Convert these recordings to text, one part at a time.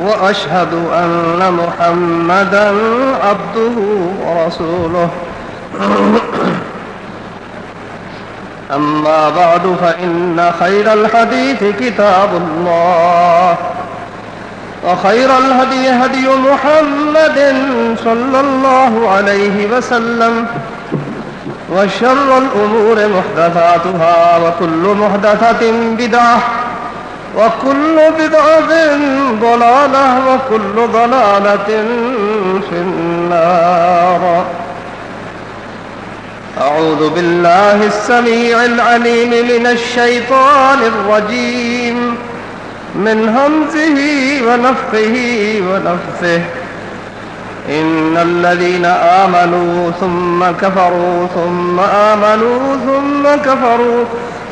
وأشهد أن محمدا عبده ورسوله. أما بعد، فإن خير الحديث كتاب الله. وخير الهدي هدي محمد صلى الله عليه وسلم. وشر الأمور محدثاتها، وكل محدثة بدعة. وكل بدعة ضلالة وكل ضلالة في النار. أعوذ بالله السميع العليم من الشيطان الرجيم. من همزه ونفخه ونفثه. إن الذين آمنوا ثم كفروا ثم آمنوا ثم كفروا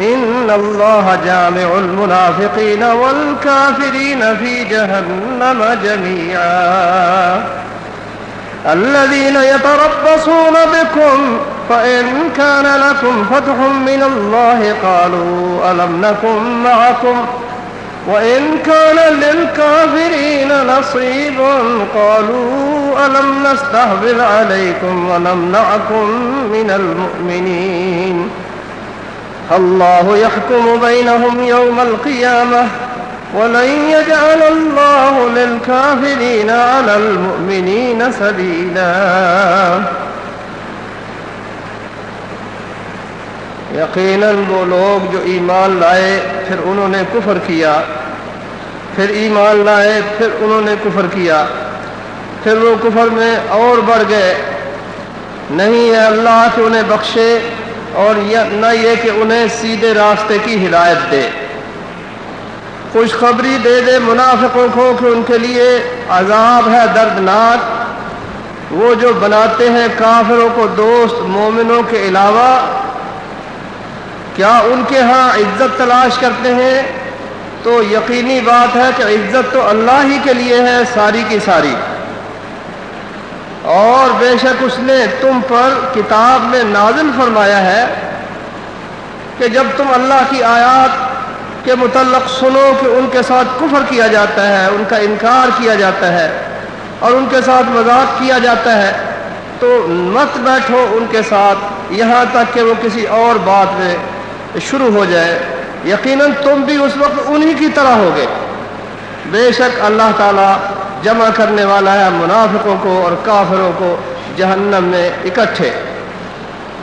إن الله جامع المنافقين والكافرين في جهنم جميعا. الذين يتربصون بكم فإن كان لكم فتح من الله قالوا ألم نكن معكم وإن كان للكافرين نصيب قالوا ألم نستهبل عليكم ونمنعكم من المؤمنين. الله يحكم بينهم يوم القيامة ولن يجعل الله للكافرين على المؤمنين سبيلا یقیناً وہ لوگ جو ایمان لائے پھر انہوں نے کفر کیا، پھر ایمان لائے پھر انہوں نے کفر کیا، پھر وہ کفر میں اور بڑھ گئے۔ نہیں ہے اللہ کہ انہیں بخشے اور نہ یہ کہ انہیں سیدھے راستے کی ہدایت دے۔ خوشخبری دے دے منافقوں کو کہ ان کے لیے عذاب ہے دردناک۔ وہ جو بناتے ہیں کافروں کو دوست مومنوں کے علاوہ، کیا ان کے ہاں عزت تلاش کرتے ہیں؟ تو یقینی بات ہے کہ عزت تو اللہ ہی کے لیے ہے، ساری کی ساری۔ اور بے شک اس نے تم پر کتاب میں نازل فرمایا ہے کہ جب تم اللہ کی آیات کے متعلق سنو کہ ان کے ساتھ کفر کیا جاتا ہے، ان کا انکار کیا جاتا ہے اور ان کے ساتھ مذاق کیا جاتا ہے، تو مت بیٹھو ان کے ساتھ یہاں تک کہ وہ کسی اور بات میں شروع ہو جائے۔ یقیناً تم بھی اس وقت انہی کی طرح ہوگے بے شک اللہ تعالیٰ جمع کرنے والا ہے منافقوں کو اور کافروں کو جہنم میں اکٹھے۔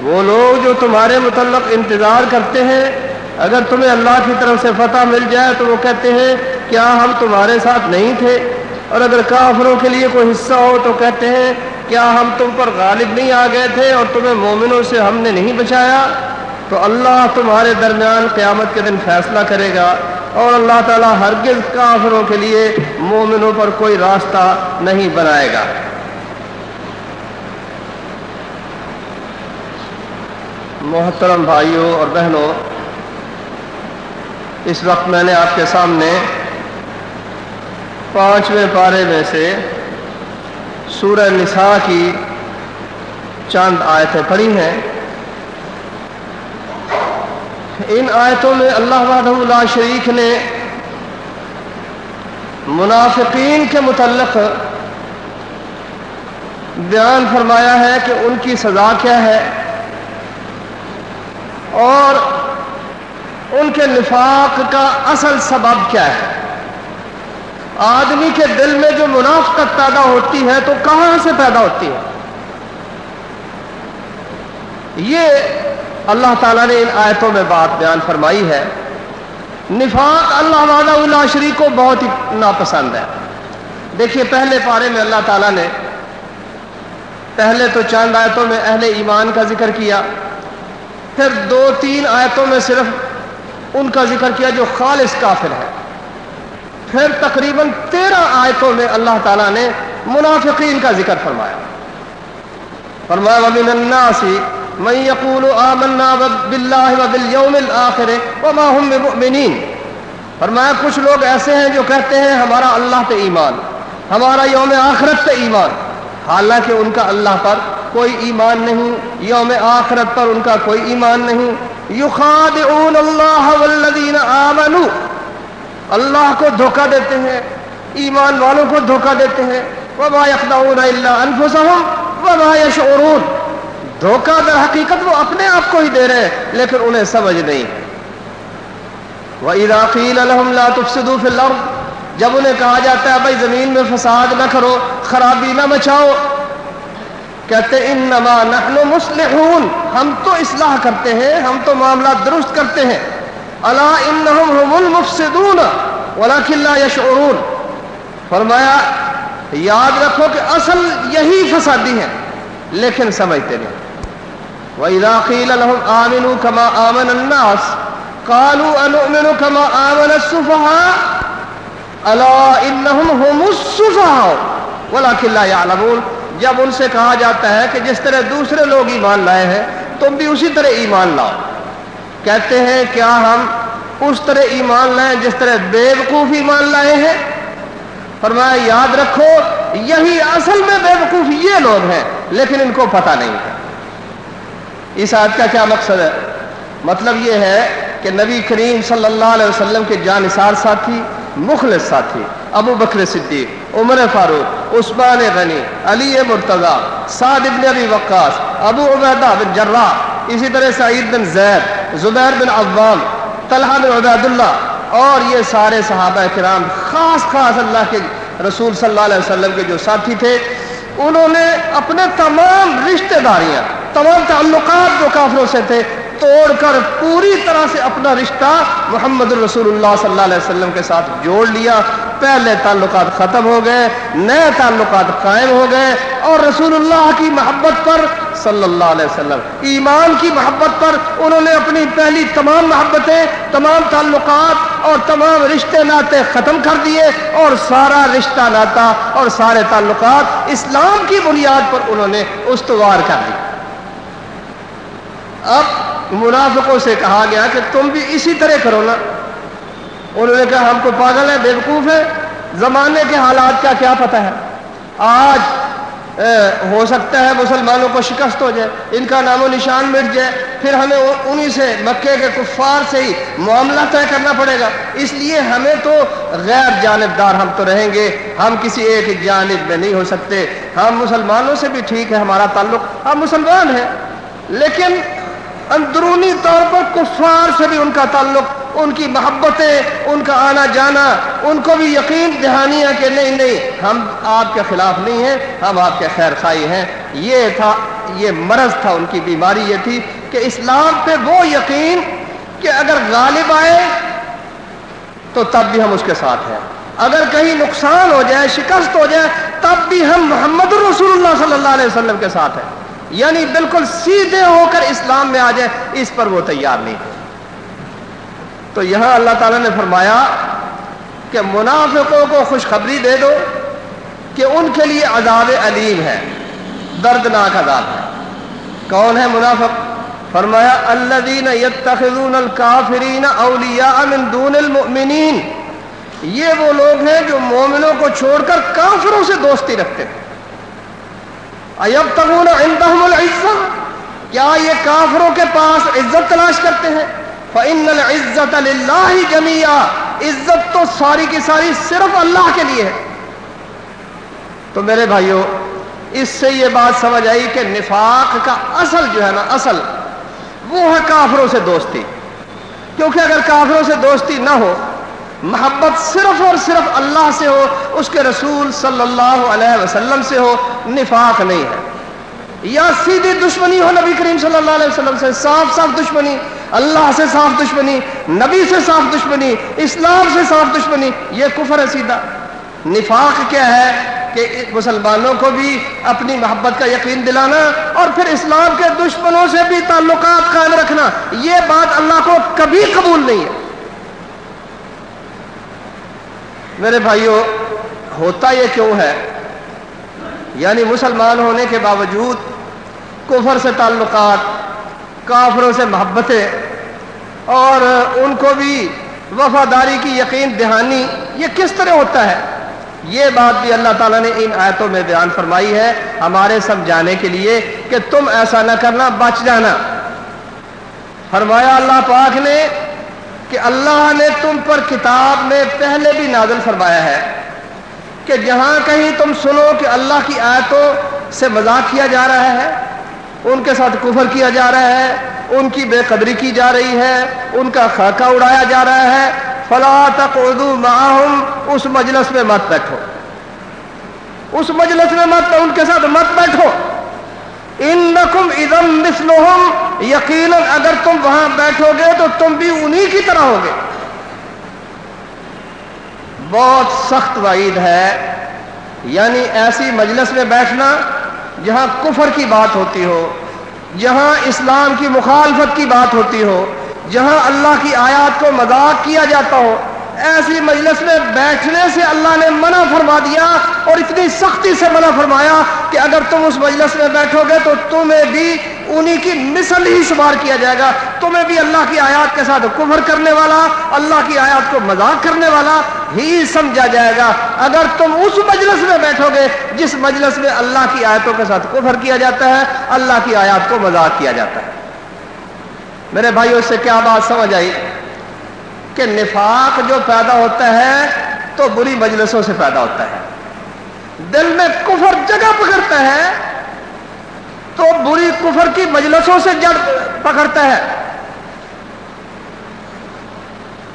وہ لوگ جو تمہارے متعلق انتظار کرتے ہیں، اگر تمہیں اللہ کی طرف سے فتح مل جائے تو وہ کہتے ہیں، کیا ہم تمہارے ساتھ نہیں تھے؟ اور اگر کافروں کے لیے کوئی حصہ ہو تو کہتے ہیں، کیا ہم تم پر غالب نہیں آ گئے تھے اور تمہیں مومنوں سے ہم نے نہیں بچایا؟ تو اللہ تمہارے درمیان قیامت کے دن فیصلہ کرے گا۔ اور اللہ تعالیٰ ہرگز کافروں کے لیے مومنوں پر کوئی راستہ نہیں بنائے گا۔ محترم بھائیوں اور بہنوں، اس وقت میں نے آپ کے سامنے پانچویں پارے میں سے سورہ نساء کی چاند آیتیں پڑھی ہیں۔ ان آیتوں میں اللہ وحدہ اللہ شریک نے منافقین کے متعلق بیان فرمایا ہے کہ ان کی سزا کیا ہے اور ان کے نفاق کا اصل سبب کیا ہے۔ آدمی کے دل میں جو منافقت پیدا ہوتی ہے تو کہاں سے پیدا ہوتی ہے؟ یہ اللہ تعالیٰ نے ان آیتوں میں بات بیان فرمائی ہے۔ نفاق اللہ وعدہ اللہ شریف کو بہت ہی ناپسند ہے۔ دیکھیے، پہلے پارے میں اللہ تعالیٰ نے پہلے تو چاند آیتوں میں اہل ایمان کا ذکر کیا، پھر دو تین آیتوں میں صرف ان کا ذکر کیا جو خالص کافر ہے۔ پھر تقریباً تیرہ آیتوں میں اللہ تعالیٰ نے منافقین کا ذکر فرمایا۔ فرمایا، وَمِنَ النَّاسِ من يقول آمنا باللہ وبالیوم الآخر وما هم بمؤمنین۔ فرمایا، کچھ لوگ ایسے ہیں جو کہتے ہیں ہمارا اللہ پہ ایمان، ہمارا یوم آخرت پہ ایمان۔ حالانکہ ان کا اللہ پر کوئی ایمان نہیں، یوم آخرت پر ان کا کوئی ایمان نہیں۔ یخادعون اللہ والذین آمنوا۔ اللہ کو دھوکہ دیتے ہیں، ایمان والوں کو دھوکہ دیتے ہیں۔ وما يخدعون الا انفسهم وما يشعرون دھوکہ در حقیقت وہ اپنے آپ کو ہی دے رہے ہیں، لیکن انہیں سمجھ نہیں۔ وَإِذَا قِيلَ لَهُمْ لَا تُفْسِدُوا فِي الْأَرْضِ، جب انہیں کہا جاتا ہے، بھائی زمین میں فساد نہ کرو، خرابی نہ مچاؤ، کہتے انما نحن مصلحون۔ ہم تو اصلاح کرتے ہیں، ہم تو معاملات درست کرتے ہیں۔ الا انہم هم المفسدون، ولكن لا يشعرون۔ فرمایا، یاد رکھو کہ اصل یہی فسادی ہیں، لیکن سمجھتے نہیں۔ وَإِذَا قِيلَ لَهُمْ آمِنُوا كَمَا آمَنَ النَّاسِ قَالُوا أَنُؤْمِنُ كَمَا آمَنَ السُّفَهَاءُ أَلَا إِنَّهُمْ هُمُ السُّفَهَاءُ وَلَكِنْ لَا يَعْلَمُونَ جب ان سے کہا جاتا ہے کہ جس طرح دوسرے لوگ ایمان لائے ہیں، تم بھی اسی طرح ایمان لاؤ۔ کہتے ہیں، کیا ہم اس طرح ایمان لائیں جس طرح بے وقوف ایمان لائے ہیں؟ فرمایا، یاد رکھو، یہی اصل میں بے وقوف یہ لوگ ہیں، لیکن ان کو پتہ نہیں ہے۔ اس آیت کا کیا مقصد ہے؟ مطلب یہ ہے کہ نبی کریم صلی اللہ علیہ وسلم کے جانثار ساتھی، مخلص ساتھی، ابو بکر صدیق، عمر فاروق، عثمان غنی، علی مرتضی، سعد ابن ابی وقاص، ابو عبیدہ بن جراح، اسی طرح سعید بن زید، زبیر بن عوام، طلحہ بن عبید اللہ اور یہ سارے صحابہ کرام، خاص خاص اللہ کے رسول صلی اللہ علیہ وسلم کے جو ساتھی تھے، انہوں نے اپنے تمام رشتہ داریاں تمام تعلقات جو کافروں سے تھے، توڑ کر پوری طرح سے اپنا رشتہ محمد الرسول اللہ صلی اللہ علیہ وسلم کے ساتھ جوڑ لیا۔ پہلے تعلقات ختم ہو گئے، نئے تعلقات قائم ہو گئے اور رسول اللہ کی محبت پر صلی اللہ علیہ وسلم، ایمان کی محبت پر انہوں نے اپنی پہلی تمام محبتیں، تمام تعلقات اور تمام رشتے ناطے ختم کر دیے اور سارا رشتہ ناتا اور سارے تعلقات اسلام کی بنیاد پر انہوں نے استوار کر دی اب منافقوں سے کہا گیا کہ تم بھی اسی طرح کرو نا۔ انہوں نے کہا، ہم کو پاگل ہے بیوقوف ہے زمانے کے حالات کا کیا پتہ ہے؟ آج ہو سکتا ہے مسلمانوں کو شکست ہو جائے، ان کا نام و نشان مٹ جائے، پھر ہمیں انہی سے، مکے کے کفار سے ہی معاملہ طے کرنا پڑے گا۔ اس لیے ہمیں تو غیر جانبدار ہم تو رہیں گے، ہم کسی ایک جانب میں نہیں ہو سکتے۔ ہم مسلمانوں سے بھی ٹھیک ہے، ہمارا تعلق، ہم مسلمان ہیں، لیکن اندرونی طور پر کفار سے بھی ان کا تعلق، ان کی محبتیں، ان کا آنا جانا، ان کو بھی یقین دہانیاں کہ نہیں نہیں، ہم آپ کے خلاف نہیں ہیں، ہم آپ کے خیر خائی ہیں۔ یہ تھا، یہ مرض تھا ان کی بیماری، یہ تھی کہ اسلام پہ وہ یقین کہ اگر غالب آئے تو تب بھی ہم اس کے ساتھ ہیں۔ اگر کہیں نقصان ہو جائے، شکست ہو جائے، تب بھی ہم محمد الرسول اللہ صلی اللہ علیہ وسلم کے ساتھ ہیں۔ یعنی بالکل سیدھے ہو کر اسلام میں آ جائے اس پر وہ تیار نہیں تو یہاں اللہ تعالیٰ نے فرمایا کہ منافقوں کو خوشخبری دے دو کہ ان کے لیے عذاب علیم ہے، دردناک عذاب ہے۔ کون ہے منافق؟ فرمایا، الذین یتخذون الکافرین اولیاء من دون المؤمنین۔ یہ وہ لوگ ہیں جو مومنوں کو چھوڑ کر کافروں سے دوستی رکھتے ہیں۔ ایب تغون عندهم العزت؟ کیا یہ کافروں کے پاس عزت تلاش کرتے ہیں؟ فعن العزت اللہ جمیا عزت تو ساری کی ساری صرف اللہ کے لیے ہے۔ تو میرے بھائیوں اس سے یہ بات سمجھ آئی کہ نفاق کا اصل جو ہے نا، اصل وہ ہے کافروں سے دوستی۔ کیونکہ اگر کافروں سے دوستی نہ ہو محبت صرف اور صرف اللہ سے ہو، اس کے رسول صلی اللہ علیہ وسلم سے ہو، نفاق نہیں ہے۔ یا سیدھی دشمنی ہو نبی کریم صلی اللہ علیہ وسلم سے، صاف صاف دشمنی۔ اللہ سے صاف دشمنی، نبی سے صاف دشمنی، اسلام سے صاف دشمنی، یہ کفر ہے سیدھا۔ نفاق کیا ہے؟ کہ مسلمانوں کو بھی اپنی محبت کا یقین دلانا اور پھر اسلام کے دشمنوں سے بھی تعلقات قائم رکھنا۔ یہ بات اللہ کو کبھی قبول نہیں ہے۔ میرے بھائیوں ہوتا یہ کیوں ہے؟ یعنی مسلمان ہونے کے باوجود کفر سے تعلقات، کافروں سے محبتیں اور ان کو بھی وفاداری کی یقین، دہانی، یہ کس طرح ہوتا ہے؟ یہ بات بھی اللہ تعالیٰ نے ان آیتوں میں بیان فرمائی ہے ہمارے سمجھانے کے لیے کہ تم ایسا نہ کرنا، بچ جانا۔ فرمایا اللہ پاک نے کہ اللہ نے تم پر کتاب میں پہلے بھی نازل فرمایا ہے کہ جہاں کہیں تم سنو کہ اللہ کی آیتوں سے مذاق کیا جا رہا ہے، ان کے ساتھ کفر کیا جا رہا ہے، ان کی بے قدری کی جا رہی ہے، ان کا خاکہ اڑایا جا رہا ہے، فلا تقعدوا معهم اس مجلس میں مت بیٹھو۔ اس مجلس میں مت، ان کے ساتھ مت بیٹھو۔ انکم اذم مثلهم یقینا اگر تم وہاں بیٹھو گے تو تم بھی انہی کی طرح ہوگے۔ بہت سخت وعید ہے۔ یعنی ایسی مجلس میں بیٹھنا جہاں کفر کی بات ہوتی ہو، جہاں اسلام کی مخالفت کی بات ہوتی ہو، جہاں اللہ کی آیات کو مذاق کیا جاتا ہو ایسی مجلس میں بیٹھنے سے اللہ نے منع فرما دیا اور اتنی سختی سے منع فرمایا کہ اگر تم اس مجلس میں بیٹھو گے تو تمہیں بھی انہی کی مثل ہی شمار کیا جائے گا۔ تمہیں بھی اللہ کی آیات کے ساتھ کفر کرنے والا، اللہ کی آیات کو مذاق کرنے والا ہی سمجھا جائے گا۔ اگر تم اس مجلس میں بیٹھو گے جس مجلس میں اللہ کی آیتوں کے ساتھ کفر کیا جاتا ہے، اللہ کی آیات کو مذاق کیا جاتا ہے۔ میرے بھائیوں سے کیا بات سمجھ آئی؟ کہ نفاق جو پیدا ہوتا ہے تو بری مجلسوں سے پیدا ہوتا ہے۔ دل میں کفر جگہ پکڑتا ہے تو بری کفر کی مجلسوں سے جڑ پکڑتا ہے۔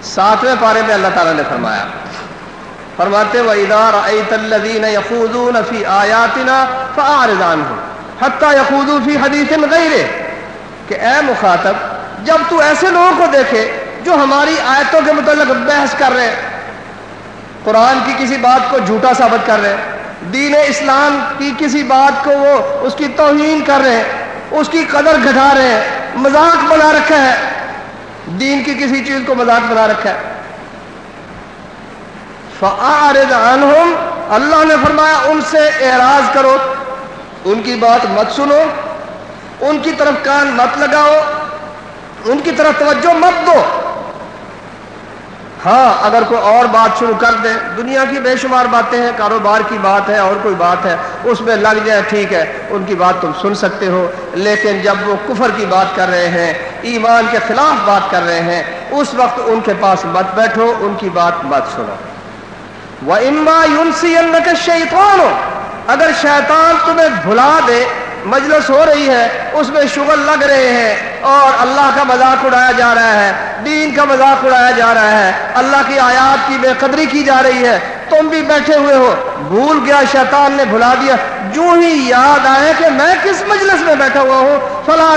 ساتویں پارے میں اللہ تعالیٰ نے فرمایا، فرماتے و ادار الذین یخوضون فی آیاتنا فاعرض عنہم حتی یخوضو فی حدیث غیرے کہ اے مخاطب، جب تو ایسے لوگوں کو دیکھے جو ہماری آیتوں کے متعلق بحث کر رہے ہیں، قرآن کی کسی بات کو جھوٹا ثابت کر رہے ہیں، دین اسلام کی کسی بات کو وہ اس کی توہین کر رہے ہیں، اس کی قدر گھٹا رہے ہیں، مذاق بنا رکھا ہے۔ دین کی کسی چیز کو مذاق بنا رکھا ہے۔ فعارض عنہم اللہ نے فرمایا، ان سے اعراض کرو، ان کی بات مت سنو، ان کی طرف کان مت لگاؤ، ان کی طرف توجہ مت دو۔ ہاں اگر کوئی اور بات شروع کر دے، دنیا کی بے شمار باتیں ہیں، کاروبار کی بات ہے، اور کوئی بات ہے، اس میں لگ جائے ٹھیک ہے، ان کی بات تم سن سکتے ہو، لیکن جب وہ کفر کی بات کر رہے ہیں، ایمان کے خلاف بات کر رہے ہیں، اس وقت ان کے پاس مت بیٹھو، ان کی بات مت سنو۔ وہ اما یونسی شیطان ہو اگر شیطان تمہیں بھلا دے مجلس ہو رہی ہے، اس میں شغل لگ رہے ہیں اور اللہ کا مذاق اڑایا جا رہا ہے، دین کا مذاق اڑایا جا رہا ہے، اللہ کی آیات کی بے قدری کی جا رہی ہے۔ تم بھی بیٹھے ہوئے ہو، بھول گیا، شیطان نے بھلا دیا۔ جو ہی یاد آئے کہ میں کس مجلس میں بیٹھا ہوا ہوں، فلا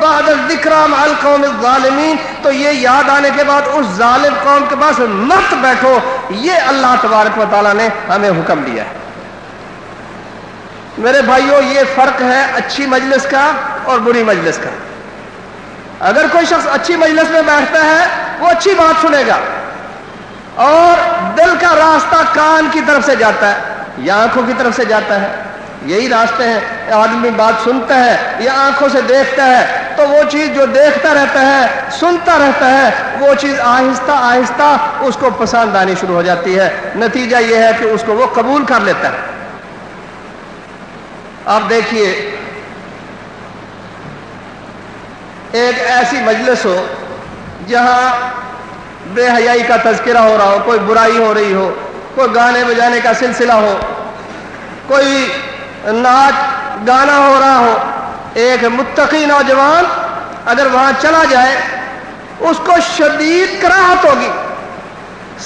بعد القوم الظالمین۔ تو یہ یاد آنے کے بعد اس ظالم قوم کے پاس مت بیٹھو۔ یہ اللہ تبارک و تعالیٰ نے ہمیں حکم دیا ہے۔ میرے بھائیوں یہ فرق ہے اچھی مجلس کا اور بری مجلس کا۔ اگر کوئی شخص اچھی مجلس میں بیٹھتا ہے، وہ اچھی بات سنے گا۔ اور دل کا راستہ کان کی طرف سے جاتا ہے، یا آنکھوں کی طرف سے جاتا ہے۔ یہی راستے ہیں آدمی بات سنتا ہے، یا آنکھوں سے دیکھتا ہے، تو وہ چیز جو دیکھتا رہتا ہے، سنتا رہتا ہے، وہ چیز آہستہ آہستہ اس کو پسند آنی شروع ہو جاتی ہے۔ نتیجہ یہ ہے کہ اس کو وہ قبول کر لیتا ہے۔ آپ دیکھیے، ایک ایسی مجلس ہو جہاں بے حیائی کا تذکرہ ہو رہا ہو، کوئی برائی ہو رہی ہو، کوئی گانے بجانے کا سلسلہ ہو، کوئی ناچ گانا ہو رہا ہو، ایک متقی نوجوان اگر وہاں چلا جائے، اس کو شدید کراہت ہوگی،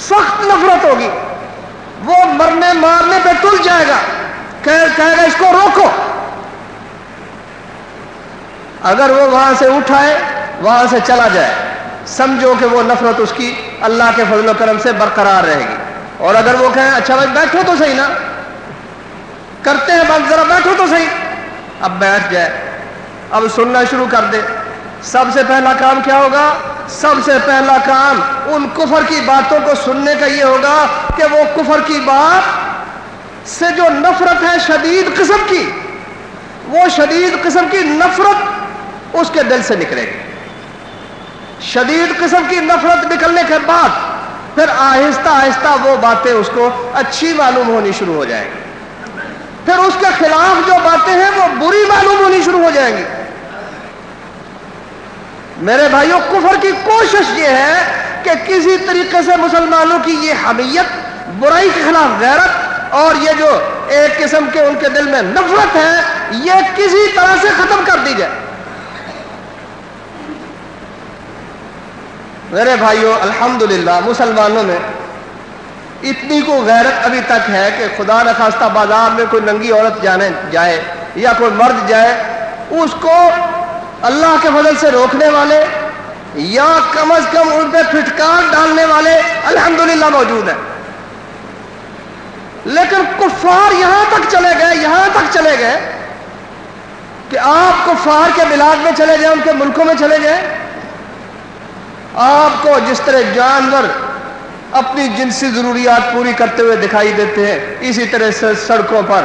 سخت نفرت ہوگی، وہ مرنے مارنے پہ تل جائے گا۔ کہے گا اس کو روکو۔ اگر وہ وہاں سے اٹھائے، وہاں سے چلا جائے۔ سمجھو کہ وہ نفرت اس کی اللہ کے فضل و کرم سے برقرار رہے گی۔ اور اگر وہ کہیں اچھا بھائی بیٹھو تو صحیح نا۔ کرتے ہیں بات ذرا بیٹھو تو صحیح۔ اب بیٹھ جائے۔ اب سننا شروع کر دے۔ سب سے پہلا کام کیا ہوگا؟ سب سے پہلا کام ان کفر کی باتوں کو سننے کا یہ ہوگا کہ وہ کفر کی بات سے جو نفرت ہے شدید قسم کی، وہ شدید قسم کی نفرت اس کے دل سے نکلے گی۔ شدید قسم کی نفرت نکلنے کے بعد پھر آہستہ آہستہ وہ باتیں اس کو اچھی معلوم ہونی شروع ہو جائیں گی۔ پھر اس کے خلاف جو باتیں ہیں وہ بری معلوم ہونی شروع ہو جائیں گی۔ میرے بھائیوں کفر کی کوشش یہ ہے کہ کسی طریقے سے مسلمانوں کی یہ حمیت، برائی کے خلاف غیرت اور یہ جو ایک قسم کے ان کے دل میں نفرت ہے، یہ کسی طرح سے ختم کر دی جائے۔ میرے بھائیوں الحمدللہ، مسلمانوں میں اتنی کو غیرت ابھی تک ہے کہ خدا نخواستہ بازار میں کوئی ننگی عورت جانے جائے یا کوئی مرد جائے، اس کو اللہ کے فضل سے روکنے والے یا کم از کم ان پہ پھٹکار ڈالنے والے الحمدللہ موجود ہیں۔ لیکن کفار یہاں تک چلے گئے، یہاں تک چلے گئے کہ آپ کفار کے ملاد میں چلے جائیں، ان کے ملکوں میں چلے جائیں۔ آپ کو جس طرح جانور اپنی جنسی ضروریات پوری کرتے ہوئے دکھائی دیتے ہیں، اسی طرح سے سڑکوں پر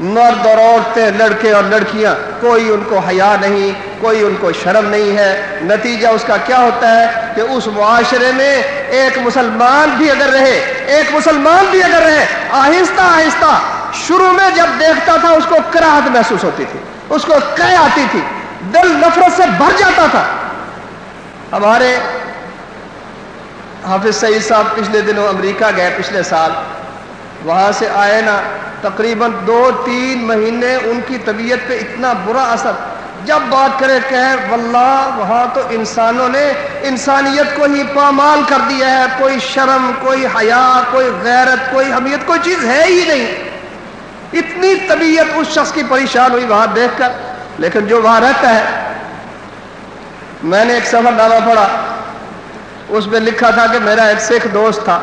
مرد اور عورتیں، لڑکے اور لڑکیاں، کوئی ان کو حیا نہیں، کوئی ان کو شرم نہیں ہے۔ نتیجہ اس کا کیا ہوتا ہے کہ اس معاشرے میں ایک مسلمان بھی اگر رہے، ایک مسلمان بھی اگر رہے، آہستہ آہستہ شروع میں جب دیکھتا تھا، اس کو کراہت محسوس ہوتی تھی، اس کو کہ آتی تھی، دل نفرت سے بھر جاتا تھا۔ ہمارے حافظ سعید صاحب پچھلے دنوں امریکہ گئے پچھلے سال۔ وہاں سے آئے نا، تقریباً دو تین مہینے ان کی طبیعت پہ اتنا برا اثر۔ جب بات کرے کہ واللہ، وہاں تو انسانوں نے انسانیت کو ہی پامال کر دیا ہے۔ کوئی شرم، کوئی حیا، کوئی غیرت، کوئی حمیت، کوئی چیز ہے ہی نہیں۔ اتنی طبیعت اس شخص کی پریشان ہوئی وہاں دیکھ کر۔ لیکن جو وہاں رہتا ہے، میں نے ایک سفر نامہ پڑھا۔ اس میں لکھا تھا کہ میرا ایک سکھ دوست تھا۔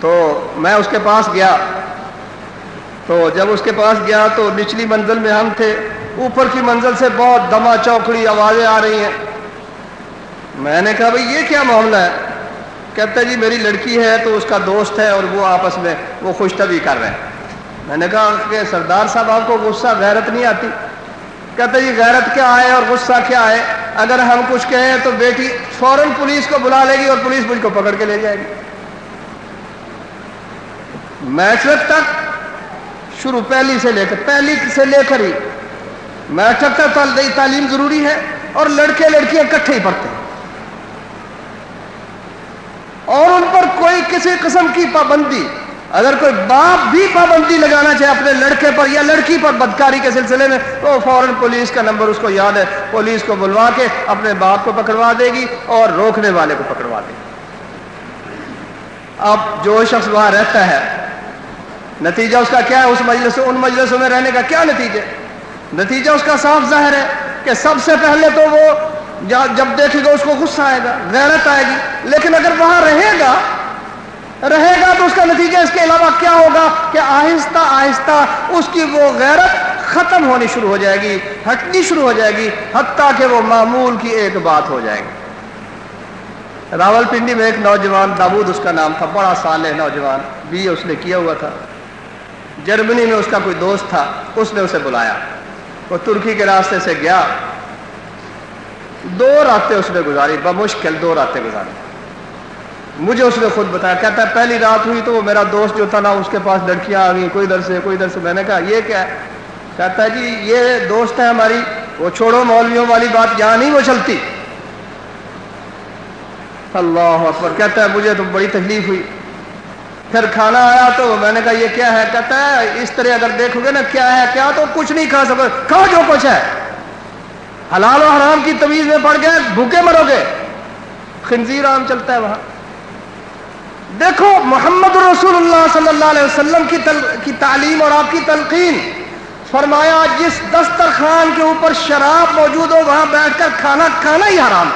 تو میں اس کے پاس گیا۔ تو جب اس کے پاس گیا تو نچلی منزل میں ہم تھے۔ اوپر کی منزل سے بہت دما چوکڑی آوازیں آ رہی ہیں۔ میں نے کہا بھائی یہ کیا معاملہ ہے؟ کہتا جی میری لڑکی ہے تو اس کا دوست ہے اور وہ آپس میں وہ خوش طبی کر رہے ہیں۔ میں نے کہا کہ سردار صاحب آپ کو غصہ غیرت نہیں آتی؟ کہتے جی غیرت کیا آئے اور غصہ کیا ہے اگر ہم کچھ کہیں تو بیٹی فوراً پولیس کو بلا لے گی اور پولیس مجھ کو پکڑ کے لے جائے گی۔ میٹرک تک شروع پہلی سے لے کر پہلی سے لے کر ہی میٹرک تعلیم ضروری ہے اور لڑکے لڑکیاں کٹھے ہی پڑھتے ہیں۔ اور ان پر کوئی کسی قسم کی پابندی اگر کوئی باپ بھی پابندی لگانا چاہے اپنے لڑکے پر یا لڑکی پر بدکاری کے سلسلے میں، تو فوراً پولیس کا نمبر اس کو یاد ہے۔ پولیس کو بلوا کے اپنے باپ کو پکڑوا دے گی اور روکنے والے کو پکڑوا دے گی۔ اب جو شخص وہاں رہتا ہے، نتیجہ اس کا کیا ہے؟ اس مجلس ان مجلسوں میں رہنے کا کیا نتیجہ نتیجہ اس کا صاف ظاہر ہے کہ سب سے پہلے تو وہ جب دیکھے گا اس کو غصہ آئے گا، غیرت آئے گی۔ لیکن اگر وہاں رہے گا رہے گا تو اس کا نتیجہ اس کے علاوہ کیا ہوگا؟ کہ آہستہ آہستہ اس کی وہ غیرت ختم ہونی شروع ہو جائے گی، ہٹنی شروع ہو جائے گی، حتیٰ کہ وہ معمول کی ایک بات ہو جائے گی۔ راول پنڈی میں ایک نوجوان دابود اس کا نام تھا، بڑا سال ہے نوجوان، بی اس نے کیا ہوا تھا۔ جرمنی میں اس کا کوئی دوست تھا، اس نے اسے بلایا۔ وہ ترکی کے راستے سے گیا۔ دو راتیں اس نے گزاری، بمشکل دو راتیں گزاری۔ مجھے اس نے خود بتایا، کہتا ہے، پہلی رات ہوئی تو وہ میرا دوست جو تھا نا، اس کے پاس لڑکیاں آ گئی کوئی در سے، کوئی در سے۔ میں نے کہا، یہ کیا ہے؟ کہتا ہے جی یہ دوست ہے ہماری، وہ چھوڑو، مولویوں والی بات یہاں نہیں وہ چلتی۔ اللہ اکبر، کہتا ہے، مجھے تو بڑی تکلیف ہوئی۔ پھر کھانا آیا تو میں نے کہا یہ کیا ہے کہتا ہے؟ اس طرح اگر دیکھو گے نا کیا ہے، کیا تو کچھ نہیں کھا سکو۔ کھاؤ جو کچھ ہے۔ حلال و حرام کی تمیز میں پڑ گئے، بھوکے مرو گے۔ خنزیر عام چلتا ہے وہاں۔ دیکھو، محمد رسول اللہ صلی اللہ علیہ وسلم کی تل... کی تعلیم اور آپ کی تلقین۔ فرمایا، جس دسترخوان کے اوپر شراب موجود ہو، وہاں بیٹھ کر کھانا کھانا ہی حرام۔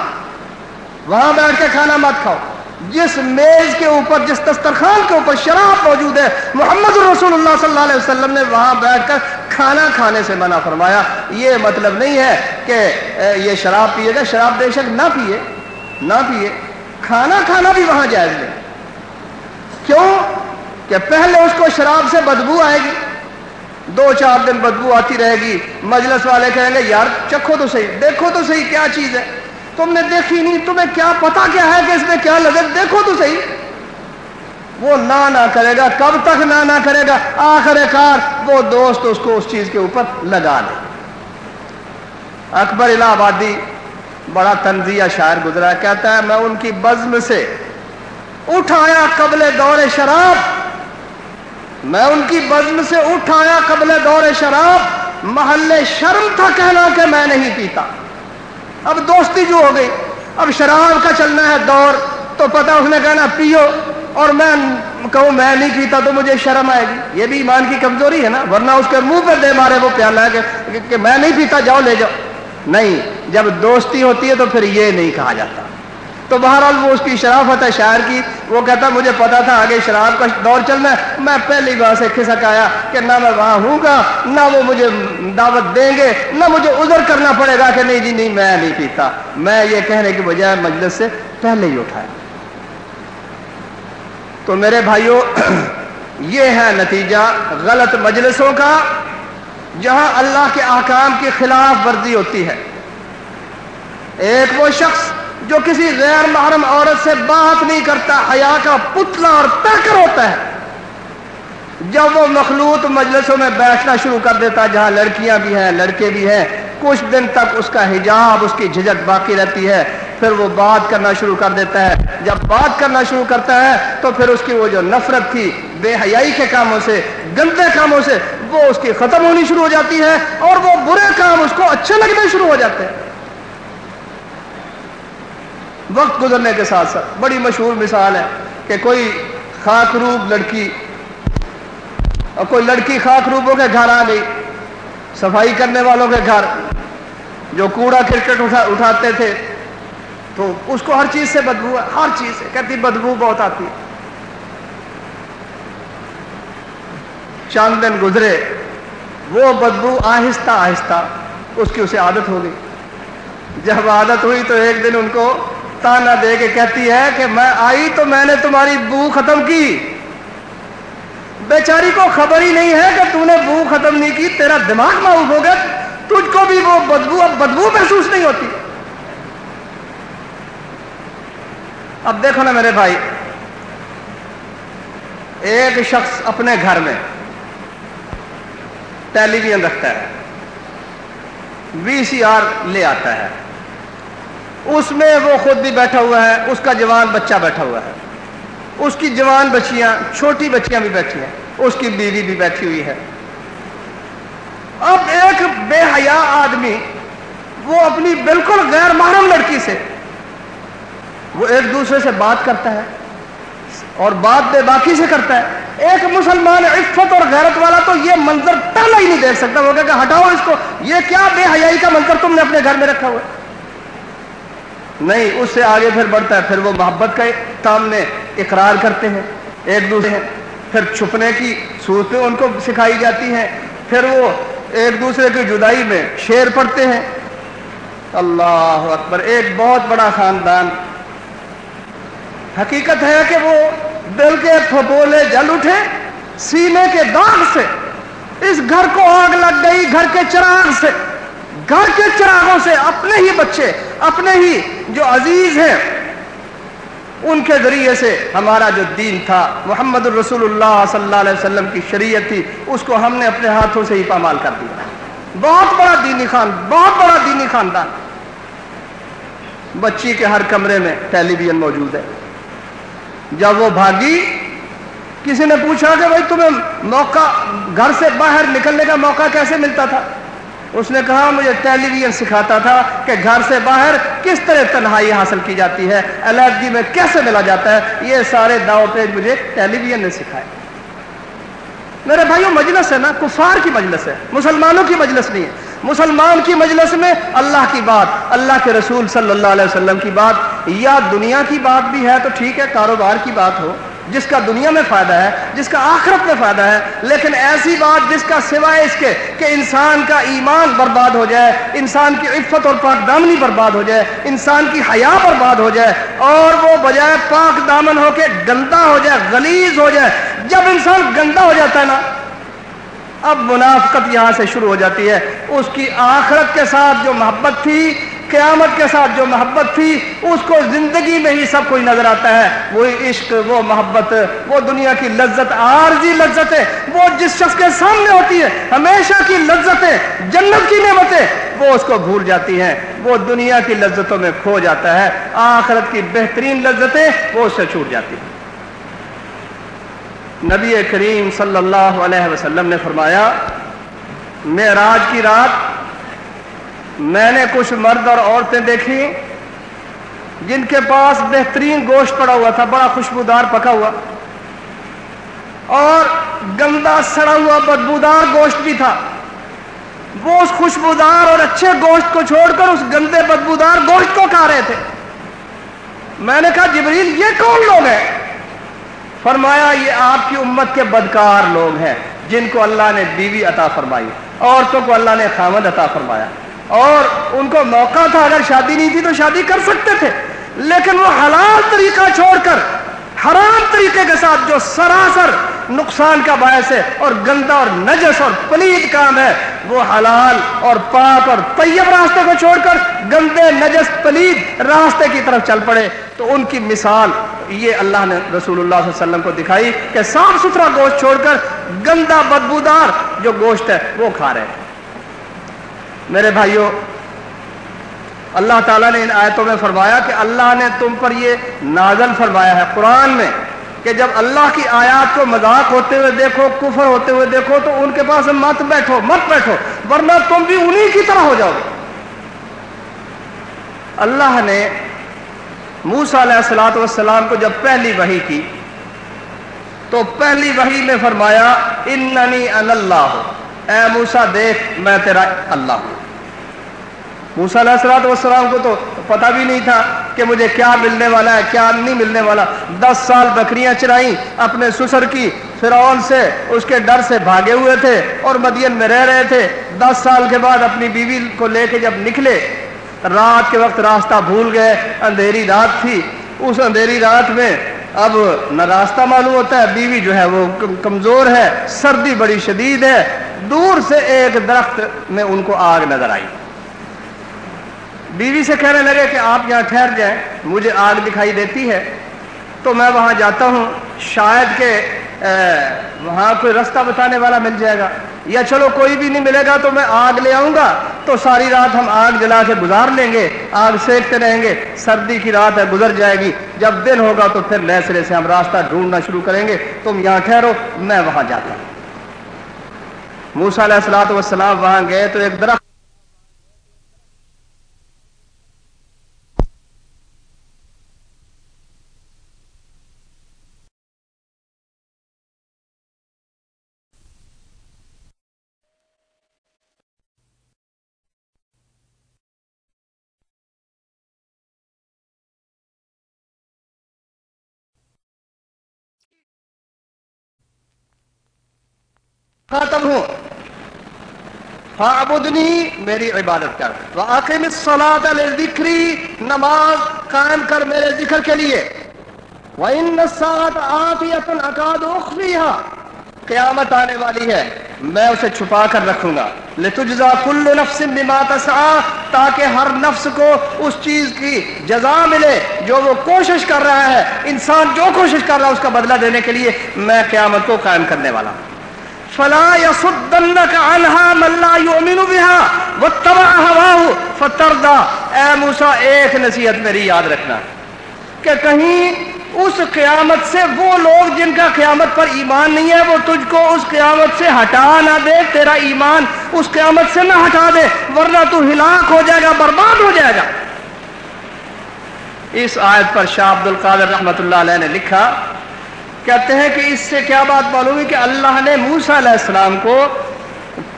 وہاں بیٹھ کے کھانا مت کھاؤ۔ جس میز کے اوپر، جس دسترخوان کے اوپر شراب موجود ہے، محمد رسول اللہ صلی اللہ علیہ وسلم نے وہاں بیٹھ کر کھانا کھانے سے منع فرمایا۔ یہ مطلب نہیں ہے کہ یہ شراب پیے گا، شراب بے شک نہ پیے نہ پیے۔ کھانا کھانا بھی وہاں جائز نہیں۔ کیوں؟ کہ پہلے اس کو شراب سے بدبو آئے گی۔ دو چار دن بدبو آتی رہے گی۔ مجلس والے کہیں گے، یار، چکھو تو صحیح، دیکھو تو صحیح کیا چیز ہے۔ تم نے دیکھی نہیں، تمہیں کیا پتا کیا ہے کہ اس میں کیا لذت؟ دیکھو تو صحیح۔ وہ نہ نہ کرے گا، کب تک نہ نہ کرے گا؟ آخر کار وہ دوست اس کو اس چیز کے اوپر لگا لے اکبر الہ آبادی بڑا تنزیہ شاعر گزرا، کہتا ہے، میں ان کی بزم سے اٹھایا قبل دور شراب۔ میں ان کی بزم سے اٹھایا قبل دور شراب۔ محلے شرم تھا کہنا کہ میں نہیں پیتا۔ اب دوستی جو ہو گئی۔ اب شراب کا چلنا ہے دور، تو پتا اس نے کہنا، پیو۔ اور میں کہوں، میں نہیں پیتا تو مجھے شرم آئے گی۔ یہ بھی ایمان کی کمزوری ہے نا۔ ورنہ اس کے منہ پہ دے مارے وہ پیالہ ہے کہ میں نہیں پیتا، جاؤ لے جاؤ۔ نہیں، جب دوستی ہوتی ہے تو پھر یہ نہیں کہا جاتا۔ تو بہرحال وہ اس کی شرافت ہے شاعر کی۔ وہ کہتا مجھے پتا تھا آگے شراب کا دور چلنا ہے۔ میں پہلی بار سے کھسک آیا کہ نہ میں وہاں ہوں گا، نہ وہ مجھے دعوت دیں گے، نہ مجھے ادھر کرنا پڑے گا کہ نہیں جی نہیں، میں نہیں پیتا۔ میں یہ کہنے کی بجائے مجلس سے پہلے ہی اٹھایا۔ تو میرے بھائیوں یہ ہے نتیجہ غلط مجلسوں کا، جہاں اللہ کے احکام کی خلاف ورزی ہوتی ہے۔ ایک وہ شخص جو کسی غیر محرم عورت سے بات نہیں کرتا، حیا کا پتلا اور پیکر ہوتا ہے۔ جب وہ مخلوط مجلسوں میں بیٹھنا شروع کر دیتا، جہاں لڑکیاں بھی ہیں، لڑکے بھی ہیں، کچھ دن تک اس کا حجاب، اس کی جھجک باقی رہتی ہے۔ پھر وہ بات کرنا شروع کر دیتا ہے۔ جب بات کرنا شروع کرتا ہے، تو پھر اس کی وہ جو نفرت تھی، بے حیائی کے کاموں سے، گندے کاموں سے، وہ اس کی ختم ہونی شروع ہو جاتی ہے اور وہ برے کام اس کو اچھے لگنے شروع ہو جاتے ہیں۔ وقت گزرنے کے ساتھ ساتھ۔ بڑی مشہور مثال ہے کہ کوئی خاک روب لڑکی اور کوئی لڑکی خاک روبوں کے گھر آ گئی، صفائی کرنے والوں کے گھر، جو کوڑا کرکٹ اٹھا، اٹھاتے تھے، تو اس کو ہر چیز سے بدبو ہر چیز سے۔ کہتی بدبو بہت آتی ہے۔ چاند دن گزرے، وہ بدبو آہستہ آہستہ اس کی اسے عادت ہو گئی۔ جب عادت ہوئی تو ایک دن ان کو تانا دے کے کہتی ہے کہ میں آئی تو میں نے تمہاری بو ختم کی۔ بیچاری کو خبر ہی نہیں ہے کہ تم نے بو ختم نہیں کی، تیرا دماغ معاف ہو گیا۔ تجھ کو بھی وہ بدبو، اب بدبو محسوس نہیں ہوتی۔ اب دیکھو نا میرے بھائی، ایک شخص اپنے گھر میں ٹیلی ویژن رکھتا ہے۔ وی سی آر لے آتا ہے۔ اس میں وہ خود بھی بیٹھا ہوا ہے، اس کا جوان بچہ بیٹھا ہوا ہے۔ اس کی جوان بچیاں، چھوٹی بچیاں بھی بیٹھی ہیں، اس کی بیوی بھی بیٹھی ہوئی ہے۔ اب ایک بے حیا آدمی، وہ اپنی بالکل غیر محرم لڑکی سے، وہ ایک دوسرے سے بات کرتا ہے اور بات بے باقی سے کرتا ہے۔ ایک مسلمان عفت اور غیرت والا تو یہ منظر پہلا ہی نہیں دیکھ سکتا، وہ کہ ہٹاؤ اس کو، یہ کیا بے حیائی کا منظر تم نے اپنے گھر میں رکھا ہوا ہے؟ نہیں، اس سے آگے پھر بڑھتا ہے، پھر وہ محبت کا سامنے اقرار کرتے ہیں، ایک دوسرے پھر چھپنے کی صورتیں ان کو سکھائی جاتی ہیں، پھر وہ ایک دوسرے کی جدائی میں شیر پڑھتے ہیں۔ اللہ اکبر، ایک بہت بڑا خاندان۔ حقیقت ہے کہ وہ دل کے پھپولے جل اٹھے سینے کے داغ سے۔ اس گھر کو آگ لگ گئی، گھر کے چراغ سے۔ گھر کے چراغوں سے اپنے ہی بچے اپنے ہی جو عزیز ہیں، ان کے ذریعے سے ہمارا جو دین تھا، محمد الرسول اللہ صلی اللہ علیہ وسلم کی شریعت تھی، اس کو ہم نے اپنے ہاتھوں سے ہی پامال کر دیا۔ بہت بڑا دینی خان، بہت بڑا دینی خاندان۔ بچی کے ہر کمرے میں ٹیلی ویژن موجود ہے۔ جب وہ بھاگی، کسی نے پوچھا کہ بھائی تمہیں موقع، گھر سے باہر نکلنے کا موقع کیسے ملتا تھا؟ اس نے کہا، مجھے ٹیلی ویژن سکھاتا تھا کہ گھر سے باہر کس طرح تنہائی حاصل کی جاتی ہے علیحدگی میں کیسے ملا جاتا ہے؟ یہ سارے داؤ پیج مجھے ٹیلی ویژن نے سکھائے۔ میرے بھائیوں مجلس ہے نا، کفار کی مجلس ہے، مسلمانوں کی مجلس نہیں ہے۔ مسلمان کی مجلس میں اللہ کی بات، اللہ کے رسول صلی اللہ علیہ وسلم کی بات یا دنیا کی بات بھی ہے تو ٹھیک ہے، کاروبار کی بات ہو۔ جس کا دنیا میں فائدہ ہے، جس کا آخرت میں فائدہ ہے، لیکن ایسی بات جس کا سوائے اس کے کہ انسان کا ایمان برباد ہو جائے، انسان کی عفت اور پاک دامنی برباد ہو جائے، انسان کی حیا برباد ہو جائے، اور وہ بجائے پاک دامن ہو کے گندا ہو جائے، غلیظ ہو جائے، جب انسان گندا ہو جاتا ہے نا، اب منافقت یہاں سے شروع ہو جاتی ہے۔ اس کی آخرت کے ساتھ جو محبت تھی قیامت کے ساتھ جو محبت تھی، اس کو زندگی میں ہی سب کوئی نظر آتا ہے۔ وہی عشق، وہ محبت، وہ دنیا کی لذت، عارضی لذتیں، وہ جس شخص کے سامنے ہوتی ہے ہمیشہ کی لذتیں، جنت کی نعمتیں، وہ اس کو بھول جاتی ہیں۔ وہ دنیا کی لذتوں میں کھو جاتا ہے، آخرت کی بہترین لذتیں وہ اس سے چھوٹ جاتی ہیں۔ نبی کریم صلی اللہ علیہ وسلم نے فرمایا، معراج کی رات میں نے کچھ مرد اور عورتیں دیکھی جن کے پاس بہترین گوشت پڑا ہوا تھا، بڑا خوشبودار پکا ہوا۔ اور گندا، سڑا ہوا، بدبودار گوشت بھی تھا۔ وہ اس خوشبودار اور اچھے گوشت کو چھوڑ کر اس گندے، بدبودار گوشت کو کھا رہے تھے۔ میں نے کہا، جبریل، یہ کون لوگ ہیں؟ فرمایا، یہ آپ کی امت کے بدکار لوگ ہیں جن کو اللہ نے بیوی عطا فرمائی، عورتوں کو اللہ نے خامد عطا فرمایا۔ اور ان کو موقع تھا، اگر شادی نہیں تھی تو شادی کر سکتے تھے۔ لیکن وہ حلال طریقہ چھوڑ کر، حرام طریقے کے ساتھ جو سراسر نقصان کا باعث ہے اور گندا اور نجس اور پلید کام ہے، وہ حلال اور پاک اور طیب راستے کو چھوڑ کر گندے، نجس پلید راستے کی طرف چل پڑے۔ تو ان کی مثال یہ اللہ نے رسول اللہ صلی اللہ علیہ وسلم کو دکھائی کہ صاف ستھرا گوشت چھوڑ کر گندا، بدبودار جو گوشت ہے، وہ کھا رہے ہیں۔ میرے بھائیوں اللہ تعالیٰ نے ان آیتوں میں فرمایا کہ اللہ نے تم پر یہ نازل فرمایا ہے قرآن میں کہ جب اللہ کی آیات کو مذاق ہوتے ہوئے دیکھو، کفر ہوتے ہوئے دیکھو، تو ان کے پاس مت بیٹھو مت بیٹھو، ورنہ تم بھی انہی کی طرح ہو جاؤ اللہ نے موسا علیہ السلاۃ والسلام کو جب پہلی وحی کی، تو پہلی وحی میں فرمایا، اننی ان اللہ۔ اے موسا دیکھ، میں تیرا اللہ ہوں۔ موسا علیہ السلام والسلام کو تو پتہ بھی نہیں تھا کہ مجھے کیا ملنے والا ہے، کیا نہیں ملنے والا۔ دس سال بکریاں چرائیں اپنے سسر کی، فرعون سے، اس کے ڈر سے بھاگے ہوئے تھے اور مدین میں رہ رہے تھے۔ دس سال کے بعد اپنی بیوی کو لے کے جب نکلے، رات کے وقت راستہ بھول گئے، اندھیری رات تھی۔ اس اندھیری رات میں اب نہ راستہ معلوم ہوتا ہے، بیوی جو ہے وہ کمزور ہے، سردی بڑی شدید ہے۔ دور سے ایک درخت میں ان کو آگ نظر آئی۔ بیوی سے کہنے لگے کہ آپ یہاں ٹھہر جائیں، مجھے آگ دکھائی دیتی ہے۔ تو میں وہاں جاتا ہوں، شاید کہ وہاں کوئی رستہ بتانے والا مل جائے گا۔ یا چلو کوئی بھی نہیں ملے گا تو میں آگ لے آؤں گا۔ تو ساری رات ہم آگ جلا کے گزار لیں گے، آگ سیکتے رہیں گے۔ سردی کی رات ہے، گزر جائے گی۔ جب دن ہوگا تو پھر نئے سرے سے ہم راستہ ڈھونڈنا شروع کریں گے۔ تم یہاں ٹھہرو، میں وہاں جاتا ہوں۔ موسا علیہ السلاۃ والسلام وہاں گئے تو ایک درخت خاطب ہوں فعبدنی میری عبادت کر۔ وَأَقِمِ الصَّلَاةَ لِلذِّكْرِ، نماز قائم کر میرے ذکر کے لیے۔ وَإِنَّ السَّاعَةَ آتِيَةٌ أَكَادُ أُخْفِيهَا۔ قیامت آنے والی ہے، میں اسے چھپا کر رکھوں گا۔ لِتُجْزَا كُلُّ نَفْسٍ بِمَا تَسْعَى، تاکہ ہر نفس کو اس چیز کی جزا ملے جو وہ کوشش کر رہا ہے۔ انسان جو کوشش کر رہا ہے، اس کا بدلہ دینے کے لیے میں قیامت کو قائم کرنے والا ہوں۔ فلا يصدنك عنها من لا يؤمن بها واتبع هواه فترضى. اے موسی، ایک نصیحت میری یاد رکھنا کہ کہیں اس قیامت سے وہ لوگ جن کا قیامت پر ایمان نہیں ہے، وہ تجھ کو اس قیامت سے ہٹا نہ دے، تیرا ایمان اس قیامت سے نہ ہٹا دے، ورنہ تو ہلاک ہو جائے گا، برباد ہو جائے گا۔ اس آیت پر شاہ عبد القادر رحمۃ اللہ علیہ نے لکھا کہتے ہیں کہ اس سے کیا بات معلوم ہے کہ اللہ نے موسا علیہ السلام کو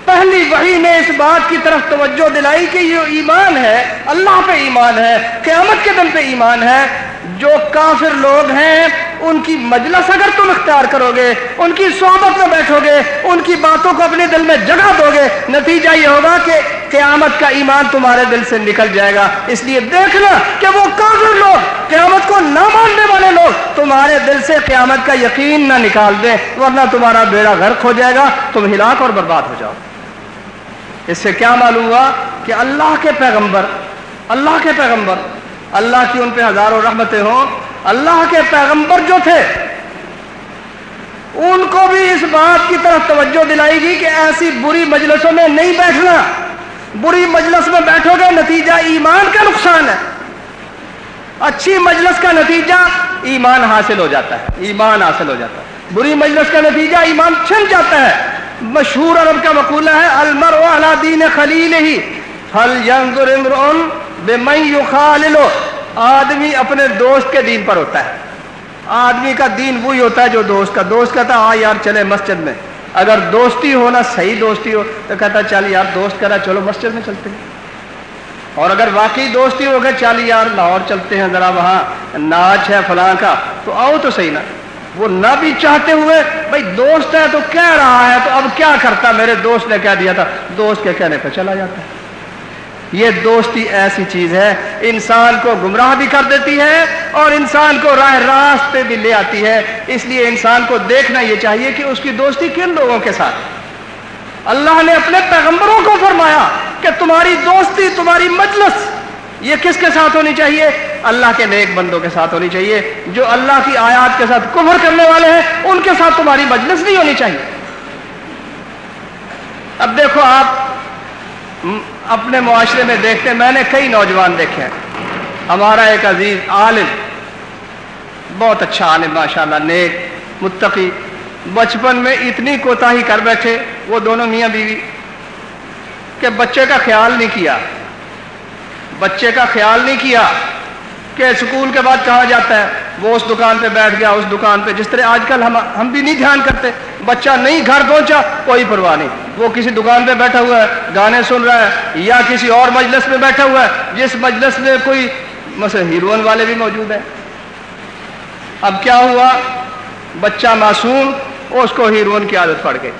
پہلی وہی نے اس بات کی طرف توجہ دلائی کہ یہ ایمان ہے، اللہ پہ ایمان ہے، قیامت کے دن پہ ایمان ہے، جو کافر لوگ ہیں ان کی مجلس اگر تم اختیار کرو گے ان کی صحبت میں بیٹھو گے ان کی باتوں کو اپنے دل میں جگہ دو گے نتیجہ یہ ہوگا کہ قیامت کا ایمان تمہارے دل سے نکل جائے گا۔ اس لیے دیکھنا کہ وہ کافر لوگ، قیامت کو نہ ماننے والے لوگ تمہارے دل سے قیامت کا یقین نہ نکال دیں، ورنہ تمہارا بیڑا غرق ہو جائے گا، تم ہلاک اور برباد ہو جاؤ۔ اس سے کیا معلوم ہوا کہ اللہ کے پیغمبر، اللہ کے پیغمبر، اللہ کی ان پہ ہزاروں رحمتیں ہوں اللہ کے پیغمبر جو تھے، ان کو بھی اس بات کی طرف توجہ دلائی گی کہ ایسی بری مجلسوں میں نہیں بیٹھنا۔ بری مجلس میں بیٹھو گے، نتیجہ ایمان کا نقصان ہے۔ اچھی مجلس کا نتیجہ ایمان حاصل ہو جاتا ہے۔ ایمان حاصل ہو جاتا ہے۔ بری مجلس کا نتیجہ ایمان چھن جاتا ہے۔ مشہور عرب کا مقولہ ہے المر و دین خلیل ہی پھل بے یخاللو آدمی اپنے دوست کے دین پر ہوتا ہے۔ آدمی کا دین وہی ہوتا ہے جو دوست کا۔ دوست کہتا ہاں یار، چلے مسجد میں۔ اگر دوستی ہونا صحیح دوستی ہو، تو کہتا چل یار، دوست کہہ رہا چلو مسجد میں چلتے ہیں۔ اور اگر واقعی دوستی ہو گئے چل یار، لاہور چلتے ہیں، ذرا وہاں ناچ ہے فلاں کا۔ تو آؤ تو صحیح نا۔ وہ نہ بھی چاہتے ہوئے، بھائی، دوست ہے تو کہہ رہا ہے، تو اب کیا کرتا میرے دوست نے کہہ دیا تھا۔ دوست کے کہنے پہ چلا جاتا ہے۔ یہ دوستی ایسی چیز ہے، انسان کو گمراہ بھی کر دیتی ہے اور انسان کو راہ راست پہ بھی لے آتی ہے۔ اس لیے انسان کو دیکھنا یہ چاہیے کہ اس کی دوستی کن لوگوں کے ساتھ۔ اللہ نے اپنے پیغمبروں کو فرمایا کہ تمہاری دوستی، تمہاری مجلس، یہ کس کے ساتھ ہونی چاہیے؟ اللہ کے نیک بندوں کے ساتھ ہونی چاہیے۔ جو اللہ کی آیات کے ساتھ کفر کرنے والے ہیں، ان کے ساتھ تمہاری مجلس نہیں ہونی چاہیے۔ اب دیکھو آپ اپنے معاشرے میں دیکھتے میں نے کئی نوجوان دیکھے ہیں۔ ہمارا ایک عزیز عالم، بہت اچھا عالم ماشاء اللہ نیک، متقی، بچپن میں اتنی کوتا ہی کر بیٹھے، وہ دونوں میاں بیوی، کہ بچے کا خیال نہیں کیا۔ بچے کا خیال نہیں کیا۔ کہ اسکول کے بعد کہا جاتا ہے، وہ اس دکان پہ بیٹھ گیا، اس دکان پہ۔ جس طرح آج کل ہم ہم بھی نہیں دھیان کرتے، بچہ نہیں گھر پہنچا، کوئی پرواہ نہیں۔ وہ کسی دکان پہ بیٹھا ہوا ہے، گانے سن رہا ہے، یا کسی اور مجلس میں بیٹھا ہوا ہے، جس مجلس میں کوئی مثلا ہیروئن والے بھی موجود ہیں۔ اب کیا ہوا؟ بچہ معصوم، اس کو ہیروئن کی عادت پڑ گئی۔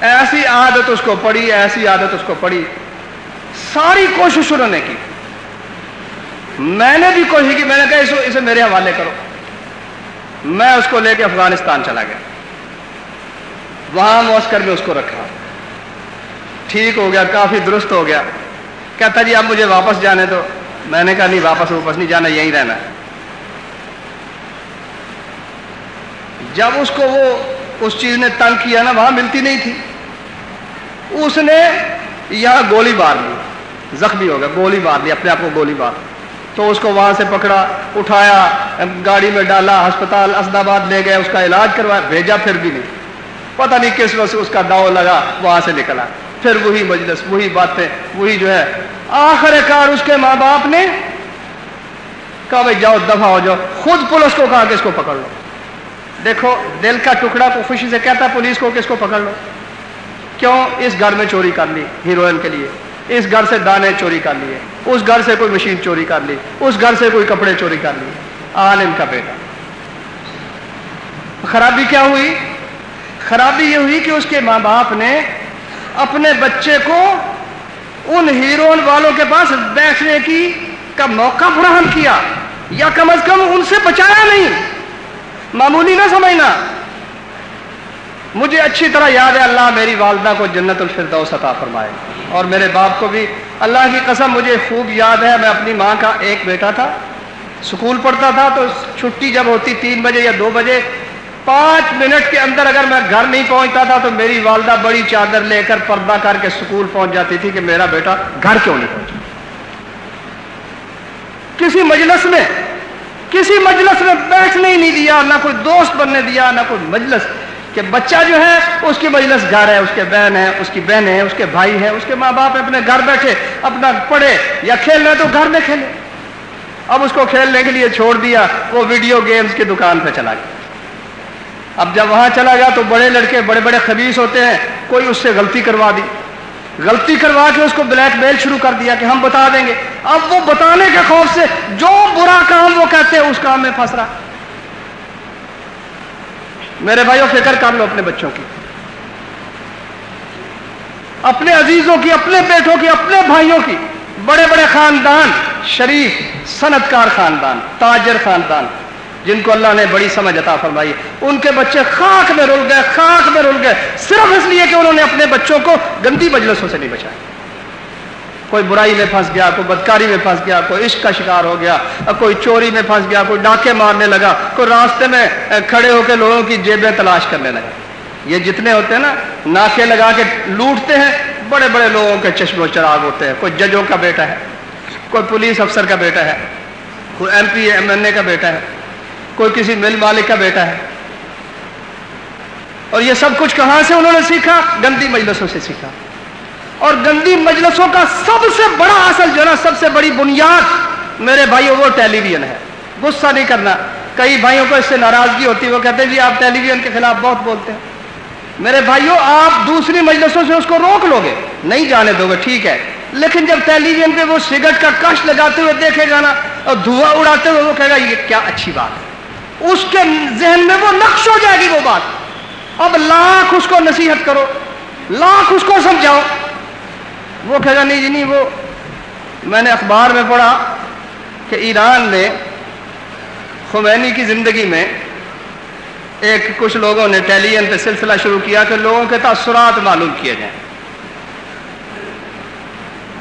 ایسی عادت اس کو پڑی، ایسی عادت اس کو پڑی۔ ساری کوشش انہوں نے کی۔ میں نے بھی کوشش کی، میں نے کہا، اسے میرے حوالے کرو۔ میں اس کو لے کے افغانستان چلا گیا۔ وہاں موسکر میں اس کو رکھا۔ ٹھیک ہو گیا، کافی درست ہو گیا۔ کہتا جی اب مجھے واپس جانے تو میں نے کہا، نہیں، واپس واپس نہیں جانا، یہیں رہنا ہے۔ جب اس کو وہ، اس چیز نے تنگ کیا نا، وہاں ملتی نہیں تھی۔ اس نے یہاں گولی مار لی۔ زخمی ہو گیا، گولی مار لی، اپنے آپ کو گولی مار تو اس کو وہاں سے پکڑا، اٹھایا، گاڑی میں ڈالا، ہسپتال اسد آباد لے گئے، اس کا علاج کروایا، بھیجا، پھر بھی نہیں۔ پتہ نہیں کس وجہ سے اس کا داؤ لگا، وہاں سے نکلا۔ پھر وہی مجلس، وہی باتیں، وہی جو ہے۔ آخر کار اس کے ماں باپ نے کہا، بھائی جاؤ دفاع ہو جاؤ۔ خود پولیس کو کہا کہ اس کو پکڑ لو۔ دیکھو، دل کا ٹکڑا کو خوشی سے کہتا پولیس کو کہ اس کو پکڑ لو۔ کیوں اس گھر میں چوری کر لی ہیروئن کے لیے؟ اس گھر سے دانے چوری کر لیے، اس گھر سے کوئی مشین چوری کر لی، اس گھر سے کوئی کپڑے چوری کر لیے عالم کا بیٹا۔ خرابی کیا ہوئی؟ خرابی یہ ہوئی کہ اس کے ماں باپ نے اپنے بچے کو ان ہیروئن والوں کے پاس بیٹھنے کی کا موقع فراہم کیا، یا کم از کم ان سے بچایا نہیں۔ معمولی نہ سمجھنا۔ مجھے اچھی طرح یاد ہے اللہ میری والدہ کو جنت الفردوس عطا فرمائے اور میرے باپ کو بھی اللہ کی قسم مجھے خوب یاد ہے میں اپنی ماں کا ایک بیٹا تھا، سکول پڑھتا تھا تو چھٹی جب ہوتی تین بجے یا دو بجے، پانچ منٹ کے اندر اگر میں گھر نہیں پہنچتا تھا تو میری والدہ بڑی چادر لے کر پردہ کر کے سکول پہنچ جاتی تھی کہ میرا بیٹا گھر کیوں نہیں پہنچا کسی مجلس میں، کسی مجلس میں بیٹھنے ہی نہیں دیا، نہ کوئی دوست بننے دیا، نہ کوئی مجلس۔ کہ بچہ جو ہے، اس کی مجلس گھر ہے، اس کے بہن ہے، اس کی بہن ہے اس کے بھائی ہے اس کے ماں باپ اپنے گھر بیٹھے، اپنا پڑھے یا کھیلنا تو گھر میں کھیلے۔ اب اس کو کھیلنے کے لیے چھوڑ دیا، وہ ویڈیو گیمز کی دکان پہ چلا گیا۔ اب جب وہاں چلا گیا تو بڑے لڑکے، بڑے بڑے خبیص ہوتے ہیں، کوئی اس سے غلطی کروا دی۔ غلطی کروا کے اس کو بلیک میل شروع کر دیا کہ ہم بتا دیں گے۔ اب وہ بتانے کے خوف سے جو برا کام وہ کہتے ہیں، اس کام میں پھنس رہا۔ میرے بھائیوں، فکر کر لو اپنے بچوں کی۔ اپنے عزیزوں کی، اپنے بیٹوں کی، اپنے بھائیوں کی۔ بڑے بڑے خاندان، شریف صنعت کار خاندان، تاجر خاندان، جن کو اللہ نے بڑی سمجھ عطا فرمائی۔ ان کے بچے خاک میں رول گئے، خاک میں رول گئے۔ صرف اس لیے کہ انہوں نے اپنے بچوں کو گندی مجلسوں سے نہیں بچایا۔ کوئی برائی میں پھنس گیا، کوئی بدکاری میں پھنس گیا، کوئی عشق کا شکار ہو گیا، کوئی چوری میں پھنس گیا، کوئی ڈاکے مارنے لگا، کوئی راستے میں کھڑے ہو کے لوگوں کی جیبیں تلاش کرنے لگا۔ یہ جتنے ہوتے ہیں نا، ناکے لگا کے لوٹتے ہیں، بڑے بڑے لوگوں کے چشم و چراغ ہوتے ہیں۔ کوئی ججوں کا بیٹا ہے، کوئی پولیس افسر کا بیٹا ہے، کوئی M P, M N A کا بیٹا ہے، کوئی کسی مل مالک کا بیٹا ہے۔ اور یہ سب کچھ کہاں سے انہوں نے سیکھا؟ گندی مجلسوں سے سیکھا۔ اور گندی مجلسوں کا سب سے بڑا اصل جو نا، سب سے بڑی بنیاد میرے بھائیوں، وہ ٹیلی ویژن ہے۔ غصہ نہیں کرنا۔ کئی بھائیوں کو اس سے ناراضگی ہوتی ہے، وہ کہتے ہیں جی آپ ٹیلی ویژن کے خلاف بہت بولتے ہیں۔ میرے بھائیوں، آپ دوسری مجلسوں سے اس کو روک لو گے نہیں جانے دو گے، ٹھیک ہے۔ لیکن جب ٹیلی ویژن پہ وہ سگریٹ کا کش لگاتے ہوئے دیکھے گا نا، اور دھواں اڑاتے ہوئے وہ کہے گا، یہ کیا اچھی بات ہے۔ اس کے ذہن میں وہ نقش ہو جائے گی وہ بات۔ اب لاکھ اس کو نصیحت کرو، لاکھ اس کو سمجھاؤ۔ وہ کہے گا، نہیں جی نہیں، وہ میں نے اخبار میں پڑھا کہ ایران میں خمینی کی زندگی میں ایک کچھ لوگوں نے ٹیلین پہ سلسلہ شروع کیا کہ لوگوں کے تاثرات معلوم کیے جائیں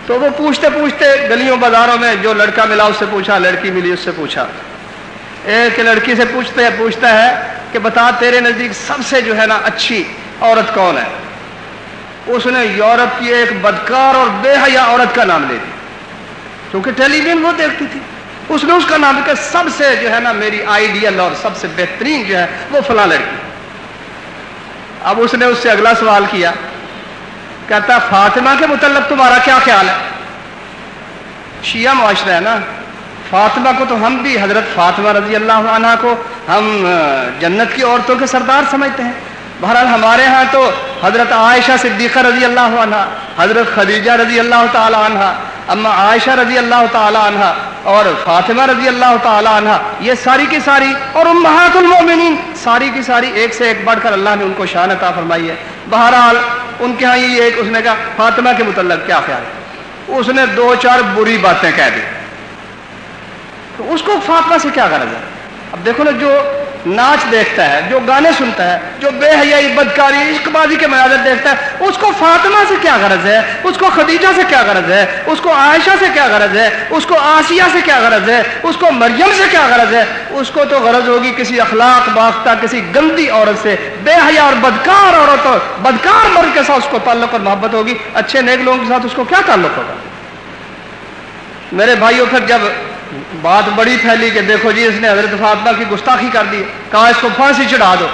تو وہ پوچھتے پوچھتے گلیوں بازاروں میں جو لڑکا ملا، اس سے پوچھا، لڑکی ملی، اس سے پوچھا۔ ایک لڑکی سے پوچھتے پوچھتا ہے کہ بتا، تیرے نزدیک سب سے جو ہے نا اچھی عورت کون ہے؟ اس نے یورپ کی ایک بدکار اور بے حیا عورت کا نام لے دیا۔ کیونکہ ٹیلی ویژن وہ دیکھتی تھی۔ اس نے اس کا نام کہ سب سے جو ہے نا میری آئیڈیل اور سب سے بہترین جو ہے وہ فلاں لڑکی۔ اب اس نے اس سے اگلا سوال کیا۔ کہتا، فاطمہ کے متعلق تمہارا کیا خیال ہے؟ شیعہ معاشرہ ہے نا۔ فاطمہ کو تو ہم بھی، حضرت فاطمہ رضی اللہ عنہ کو ہم جنت کی عورتوں کے سردار سمجھتے ہیں۔ بہرحال ہمارے ہاں تو حضرت عائشہ صدیقہ رضی اللہ عنہ، حضرت خدیجہ رضی اللہ تعالی عنہ، اما عائشہ رضی اللہ تعالی عنہ اور فاطمہ رضی اللہ تعالی عنہ، یہ ساری کی ساری اور امہات المؤمنین، ساری کی ساری ایک سے ایک بڑھ کر اللہ نے ان کو شان عطا فرمائی ہے۔ بہرحال ان کے ہاں یہ ایک، اس نے کہا، فاطمہ کے متعلق کیا خیال ہے؟ اس نے دو چار بری باتیں کہہ دی۔ تو اس کو فاطمہ سے کیا غرض ہے؟ اب دیکھو نا، جو ناچ دیکھتا ہے، جو گانے سنتا ہے، جو بے حیائی، بدکاری عشق بازی کے مناظر دیکھتا ہے، اس کو فاطمہ سے کیا غرض ہے؟ اس کو خدیجہ سے کیا غرض ہے؟ اس کو عائشہ سے کیا غرض ہے؟ اس کو آسیہ سے کیا غرض ہے؟ اس کو مریم سے کیا غرض ہے؟ اس کو تو غرض ہوگی کسی اخلاق باختہ، کسی گندی عورت سے۔ بے حیا اور بدکار عورت اور بدکار مرد کے ساتھ اس کو تعلق اور محبت ہوگی۔ اچھے نیک لوگوں کے ساتھ اس کو کیا تعلق ہوگا؟ میرے بھائیوں پھر جب بات بڑی پھیلی کہ دیکھو جی اس نے حضرت فاطمہ کی گستاخی کر دی کہا اس کو پھانسی چڑھا دو۔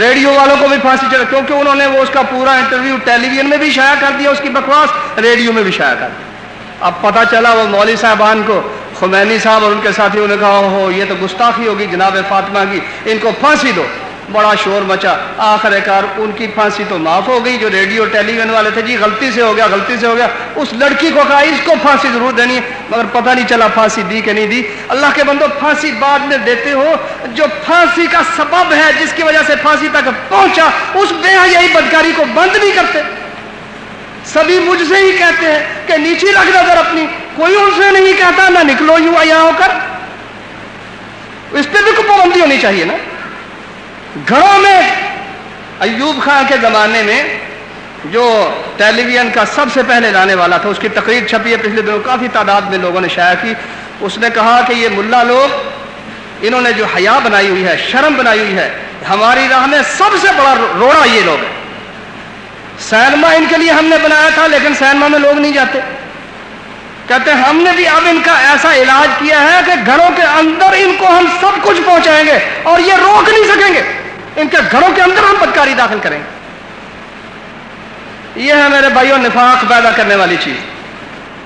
ریڈیو والوں کو بھی پھانسی چڑھا کیونکہ انہوں نے وہ اس کا پورا انٹرویو ٹیلی ویژن میں بھی شائع کر دیا، اس کی بکواس ریڈیو میں بھی شائع کر دیا اب پتہ چلا وہ مولوی صاحبان کو، خمینی صاحب اور ان کے ساتھیوں نے کہا ہو یہ تو گستاخی ہوگی جناب فاطمہ کی، ان کو پھانسی دو۔ بڑا شور مچا۔ آخر کار، ان کی پھانسی تو معاف ہو گئی جو ریڈیو ٹیلی ویژن والے تھے۔ جی غلطی سے ہو گیا، غلطی سے ہو گیا۔ اس لڑکی کو کہا، اس کو پھانسی ضرور دینی ہے۔ مگر پتہ نہیں چلا پھانسی دی کہ نہیں دی۔ اللہ کے بندو، پھانسی بعد میں دیتے ہو۔ جو پھانسی کا سبب ہے، جس کی وجہ سے پھانسی تک پہنچا، اس بے حیائی بدکاری کو بند نہیں کرتے۔ سبھی مجھ سے ہی کہتے ہیں کہ نیچی رکھ نظر اپنی۔ کوئی ان سے نہیں کہتا، نہ نکلو یوں آیا ہو کر۔ اس پہ بھی کوئی پابندی ہونی چاہیے نا۔ گھروں میں ایوب خان کے زمانے میں جو ٹیلی ویژن کا سب سے پہلے لانے والا تھا، اس کی تقریر چھپی ہے۔ پچھلے دنوں کافی تعداد میں لوگوں نے شائع کی۔ اس نے کہا کہ یہ ملا لوگ، انہوں نے جو حیا بنائی ہوئی ہے، شرم بنائی ہوئی ہے، ہماری راہ میں سب سے بڑا روڑا یہ لوگ ہیں۔ سینما ان کے لیے ہم نے بنایا تھا، لیکن سینما میں لوگ نہیں جاتے۔ کہتے ہیں، ہم نے بھی اب ان کا ایسا علاج کیا ہے کہ گھروں کے اندر ان کو ہم سب کچھ پہنچائیں گے اور یہ روک نہیں سکیں گے۔ ان کے گھروں کے اندر ہم بدکاری داخل کریں گے۔ یہ ہے میرے بھائیوں نفاق پیدا کرنے والی چیز۔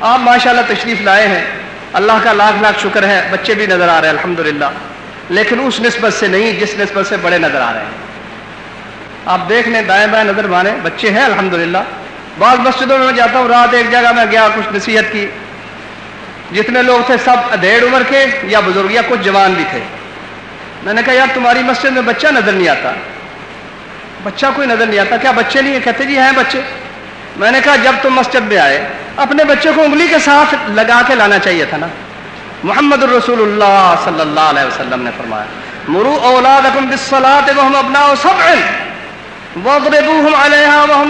آپ ماشاءاللہ تشریف لائے ہیں۔ اللہ کا لاکھ لاکھ شکر ہے، بچے بھی نظر آ رہے ہیں، الحمدللہ۔ لیکن اس نسبت سے نہیں، جس نسبت سے بڑے نظر آ رہے ہیں۔ آپ دیکھ لیں، دائیں بائیں نظر مانے، بچے ہیں، الحمدللہ۔ بعض مسجدوں میں جاتا ہوں، رات ایک جگہ میں گیا، کچھ نصیحت کی۔ جتنے لوگ تھے، سب ادھیڑ عمر کے یا بزرگ یا کچھ جوان بھی تھے۔ میں نے کہا، یار، تمہاری مسجد میں بچہ نظر نہیں آتا. بچہ کوئی نظر نہیں آتا، کیا بچے نہیں کہتے جی ہیں بچے۔ میں نے کہا، جب تم مسجد میں آئے، اپنے بچے کو انگلی کے ساتھ لگا کے لانا چاہیے تھا نا۔ محمد الرسول اللہ صلی اللہ علیہ وسلم نے فرمایا، مرو اولاد اپنا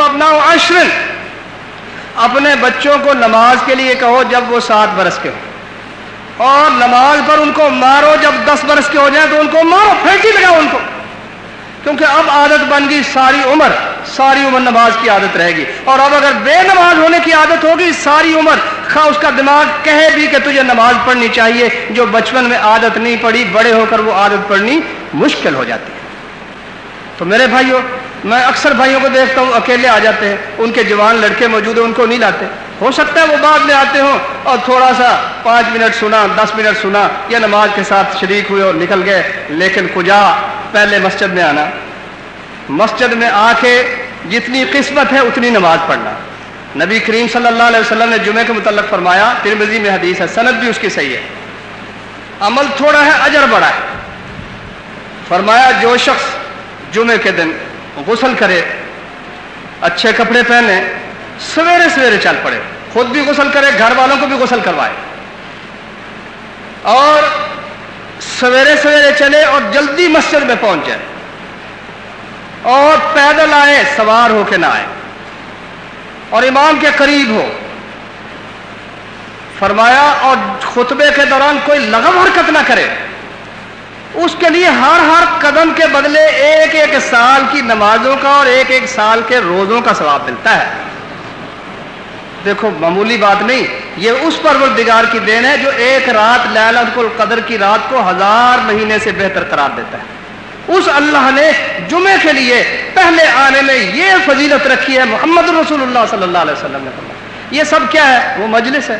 اپنا عشر۔ اپنے بچوں کو نماز کے لیے کہو جب وہ سات برس کے ہو اور نماز پر ان کو مارو، جب دس برس کے ہو جائیں تو ان کو مارو، پھینکی لگاؤ ان کو۔ کیونکہ اب عادت بن گئی ساری عمر ساری عمر نماز کی عادت رہے گی۔ اور اب اگر بے نماز ہونے کی عادت ہوگی، ساری عمر، خواہ اس کا دماغ کہے بھی کہ تجھے نماز پڑھنی چاہیے، جو بچپن میں عادت نہیں پڑی بڑے ہو کر وہ عادت پڑھنی مشکل ہو جاتی ہے۔ تو میرے بھائیوں، میں اکثر بھائیوں کو دیکھتا ہوں، اکیلے آ جاتے ہیں۔ ان کے جوان لڑکے موجود ہیں، ان کو نہیں لاتے۔ ہو سکتا ہے وہ بعد میں آتے ہوں اور تھوڑا سا پانچ منٹ سنا، دس منٹ سنا یا نماز کے ساتھ شریک ہوئے اور نکل گئے۔ لیکن کجا، پہلے مسجد میں آنا۔ مسجد میں آ کے جتنی قسمت ہے اتنی نماز پڑھنا۔ نبی کریم صلی اللہ علیہ وسلم نے جمعے کے متعلق فرمایا ترمزی میں حدیث ہے، سند بھی اس کی صحیح ہے۔ عمل تھوڑا ہے، اجر بڑا ہے۔ فرمایا، جو شخص جمعے کے دن غسل کرے، اچھے کپڑے پہنے سویرے سویرے چل پڑے۔ خود بھی غسل کرے، گھر والوں کو بھی غسل کروائے۔ اور سویرے سویرے چلے اور جلدی مسجد میں پہنچ جائے۔ اور پیدل آئے، سوار ہو کے نہ آئے۔ اور امام کے قریب ہو۔ فرمایا، اور خطبے کے دوران کوئی لغم حرکت نہ کرے۔ اس کے لیے ہر ہر قدم کے بدلے ایک ایک سال کی نمازوں کا اور ایک ایک سال کے روزوں کا ثواب ملتا ہے۔ دیکھو، معمولی بات نہیں، یہ اس پروردگار کی دین ہے جو ایک رات لالت القدر کی رات کو ہزار مہینے سے بہتر قرار دیتا ہے۔ اس اللہ نے جمعے کے لیے پہلے آنے میں یہ فضیلت رکھی ہے، محمد رسول اللہ صلی اللہ علیہ وسلم نے فرمایا۔ یہ سب کیا ہے؟ وہ مجلس ہے۔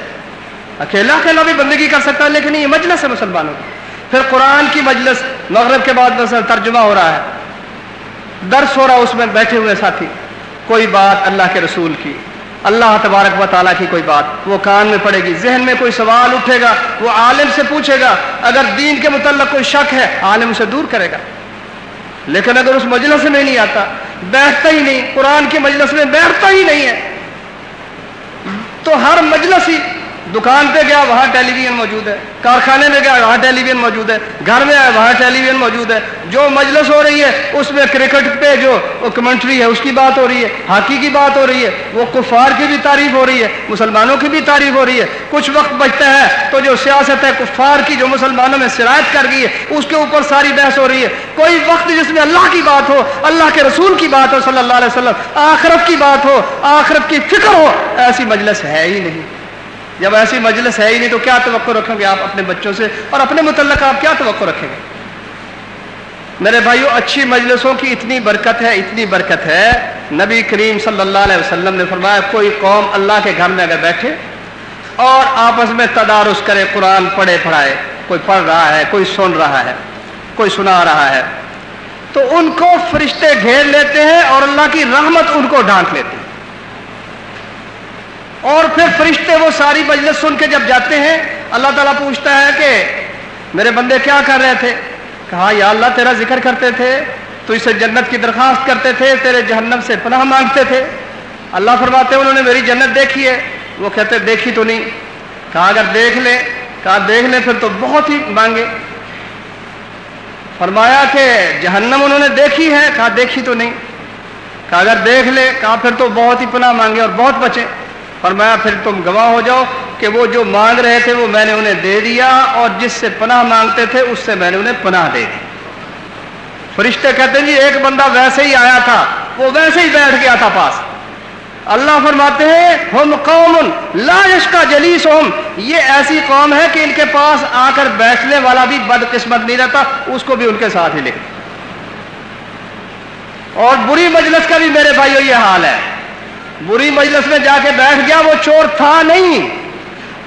اکیلا اکیلا بھی بندگی کر سکتا ہے، لیکن یہ مجلس ہے مسلمانوں کی۔ پھر قرآن کی مجلس مغرب کے بعد مثلا ترجمہ ہو رہا ہے۔ درس ہو رہا اس میں بیٹھے ہوئے ساتھی۔ کوئی بات اللہ کے رسول کی۔ اللہ تبارک و تعالیٰ کی کوئی بات، وہ کان میں پڑے گی، ذہن میں کوئی سوال اٹھے گا، وہ عالم سے پوچھے گا، اگر دین کے متعلق کوئی شک ہے، عالم اسے دور کرے گا۔ لیکن اگر اس مجلس میں نہیں آتا، بیٹھتا ہی نہیں، قرآن کے مجلس میں بیٹھتا ہی نہیں ہے، تو ہر مجلس ہی دکان پہ گیا، وہاں ٹیلی ویژن موجود ہے۔ کارخانے میں گیا، وہاں ٹیلی ویژن موجود ہے۔ گھر میں آیا، وہاں ٹیلی ویژن موجود ہے۔ جو مجلس ہو رہی ہے، اس میں کرکٹ پہ جو کمنٹری ہے، اس کی بات ہو رہی ہے۔ ہاکی کی بات ہو رہی ہے۔ وہ کفار کی بھی تعریف ہو رہی ہے، مسلمانوں کی بھی تعریف ہو رہی ہے۔ کچھ وقت بچتا ہے تو جو سیاست ہے، کفار کی جو مسلمانوں میں شرائط کر گئی ہے، اس کے اوپر ساری بحث ہو رہی ہے۔ کوئی وقت جس میں اللہ کی بات ہو، اللہ کے رسول کی بات ہو، صلی اللہ علیہ وسلم، آخرت کی بات ہو، آخرت کی فکر ہو، ایسی مجلس ہے ہی نہیں۔ جب ایسی مجلس ہے ہی نہیں تو کیا توقع رکھیں گے آپ اپنے بچوں سے؟ اور اپنے متعلق آپ کیا توقع رکھیں گے؟ میرے بھائیوں اچھی مجلسوں کی اتنی برکت ہے، اتنی برکت ہے۔ نبی کریم صلی اللہ علیہ وسلم نے فرمایا، کوئی قوم اللہ کے گھر میں اگر بیٹھے اور آپس میں تدارس کرے، قرآن پڑھے، پڑھائے، کوئی پڑھ رہا ہے، کوئی سن رہا ہے، کوئی سنا رہا ہے، تو ان کو فرشتے گھیر لیتے ہیں اور اللہ کی رحمت ان کو ڈھانک لیتے ہیں۔ اور پھر فرشتے وہ ساری مجلس سن کے جب جاتے ہیں، اللہ تعالیٰ پوچھتا ہے کہ میرے بندے کیا کر رہے تھے؟ کہا، یا اللہ، تیرا ذکر کرتے تھے، تو اسے جنت کی درخواست کرتے تھے، تیرے جہنم سے پناہ مانگتے تھے۔ اللہ فرماتے، انہوں نے میری جنت دیکھی ہے۔ وہ کہتے، دیکھی تو نہیں۔ کہا، اگر دیکھ لے، کہا، دیکھ لے، پھر تو بہت ہی مانگے۔ فرمایا کہ جہنم انہوں نے دیکھی ہے، کہا، دیکھی تو نہیں۔ کہا، اگر دیکھ لے، کہا، پھر تو بہت ہی پناہ مانگے اور بہت بچے۔ فرمایا، پھر تم گواہ ہو جاؤ کہ وہ جو مانگ رہے تھے وہ میں نے انہیں دے دیا اور جس سے پناہ مانگتے تھے اس سے میں نے انہیں پناہ دے دی۔ فرشتے کہتے ہیں جی ایک بندہ ویسے ہی آیا تھا، وہ ویسے ہی بیٹھ گیا تھا پاس۔ اللہ فرماتے ہیں، ہم قوم، لا کا جلیس ہوم یہ ایسی قوم ہے کہ ان کے پاس آ کر بیٹھنے والا بھی بد قسمت نہیں رہتا، اس کو بھی ان کے ساتھ ہی لکھ اور بری مجلس کا بھی میرے بھائیو یہ حال ہے۔ بری مجلس میں جا کے بیٹھ گیا، وہ چور تھا نہیں۔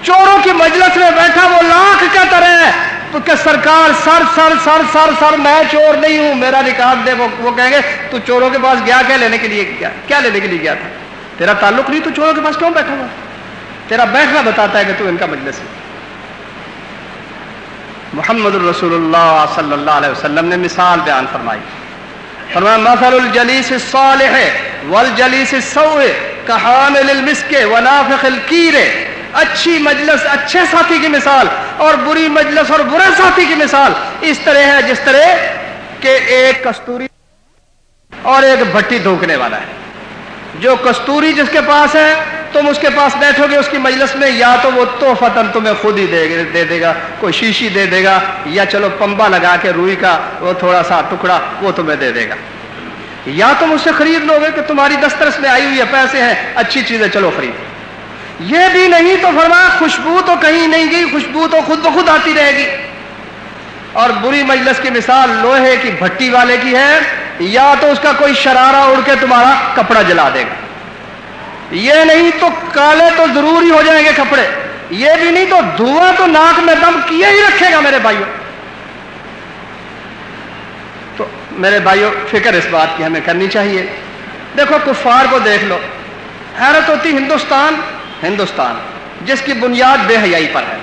چوروں کی مجلس میں بیٹھا، وہ لاکھ کا طرح ہے۔ کہ سرکار، سر سر سر سر سر، میں چور نہیں ہوں۔ میرا نکال دے، وہ وہ کہیں گے، تو چوروں کے پاس گیا، کیا لینے کے لیے کیا کیا لینے کے لیے گیا تھا؟ تیرا تعلق نہیں تو چوروں کے پاس کیوں بیٹھا ہوا؟ تیرا بیٹھنا بتاتا ہے کہ تو ان کا مجلس ہے۔ محمد الرسول اللہ صلی اللہ علیہ وسلم نے مثال بیان فرمائی۔ فرمایا، مثل الجلیس الصالح ہے والجلیس السوء، کحامل المسک ونافخ الکیر۔ اچھی مجلس، اچھے ساتھی کی مثال اور بری مجلس اور برے ساتھی کی مثال۔ اس طرح ہے، جس طرح کہ ایک کستوری اور ایک بھٹی دھوکنے والا ہے۔ جو کستوری جس کے پاس ہے، تم اس کے پاس بیٹھو گے، اس کی مجلس میں یا تو وہ تو فتن تمہیں خود ہی دے دے دے گا، کوئی شیشی دے دے گا، یا چلو پمبا لگا کے روئی کا وہ تھوڑا سا ٹکڑا وہ تمہیں دے دے گا۔ یا تم اس سے خرید لو گے کہ تمہاری دسترس میں آئی ہوئی ہے، پیسے ہیں، اچھی چیزیں چلو خرید۔ یہ بھی نہیں تو فرما، خوشبو تو کہیں نہیں گئی، خوشبو تو خود بخود آتی رہے گی۔ اور بری مجلس کی مثال لوہے کی بھٹی والے کی ہے، یا تو اس کا کوئی شرارہ اڑ کے تمہارا کپڑا جلا دے گا۔ یہ نہیں تو کالے تو ضرور ہی ہو جائیں گے کپڑے۔ یہ بھی نہیں تو دھواں تو ناک میں دم کیے ہی رکھے گا میرے بھائیوں تو میرے بھائیوں فکر اس بات کی ہمیں کرنی چاہیے۔ دیکھو، کفار کو دیکھ لو۔ حیرت ہوتی ہندوستان ہندوستان، جس کی بنیاد بے حیائی پر ہے۔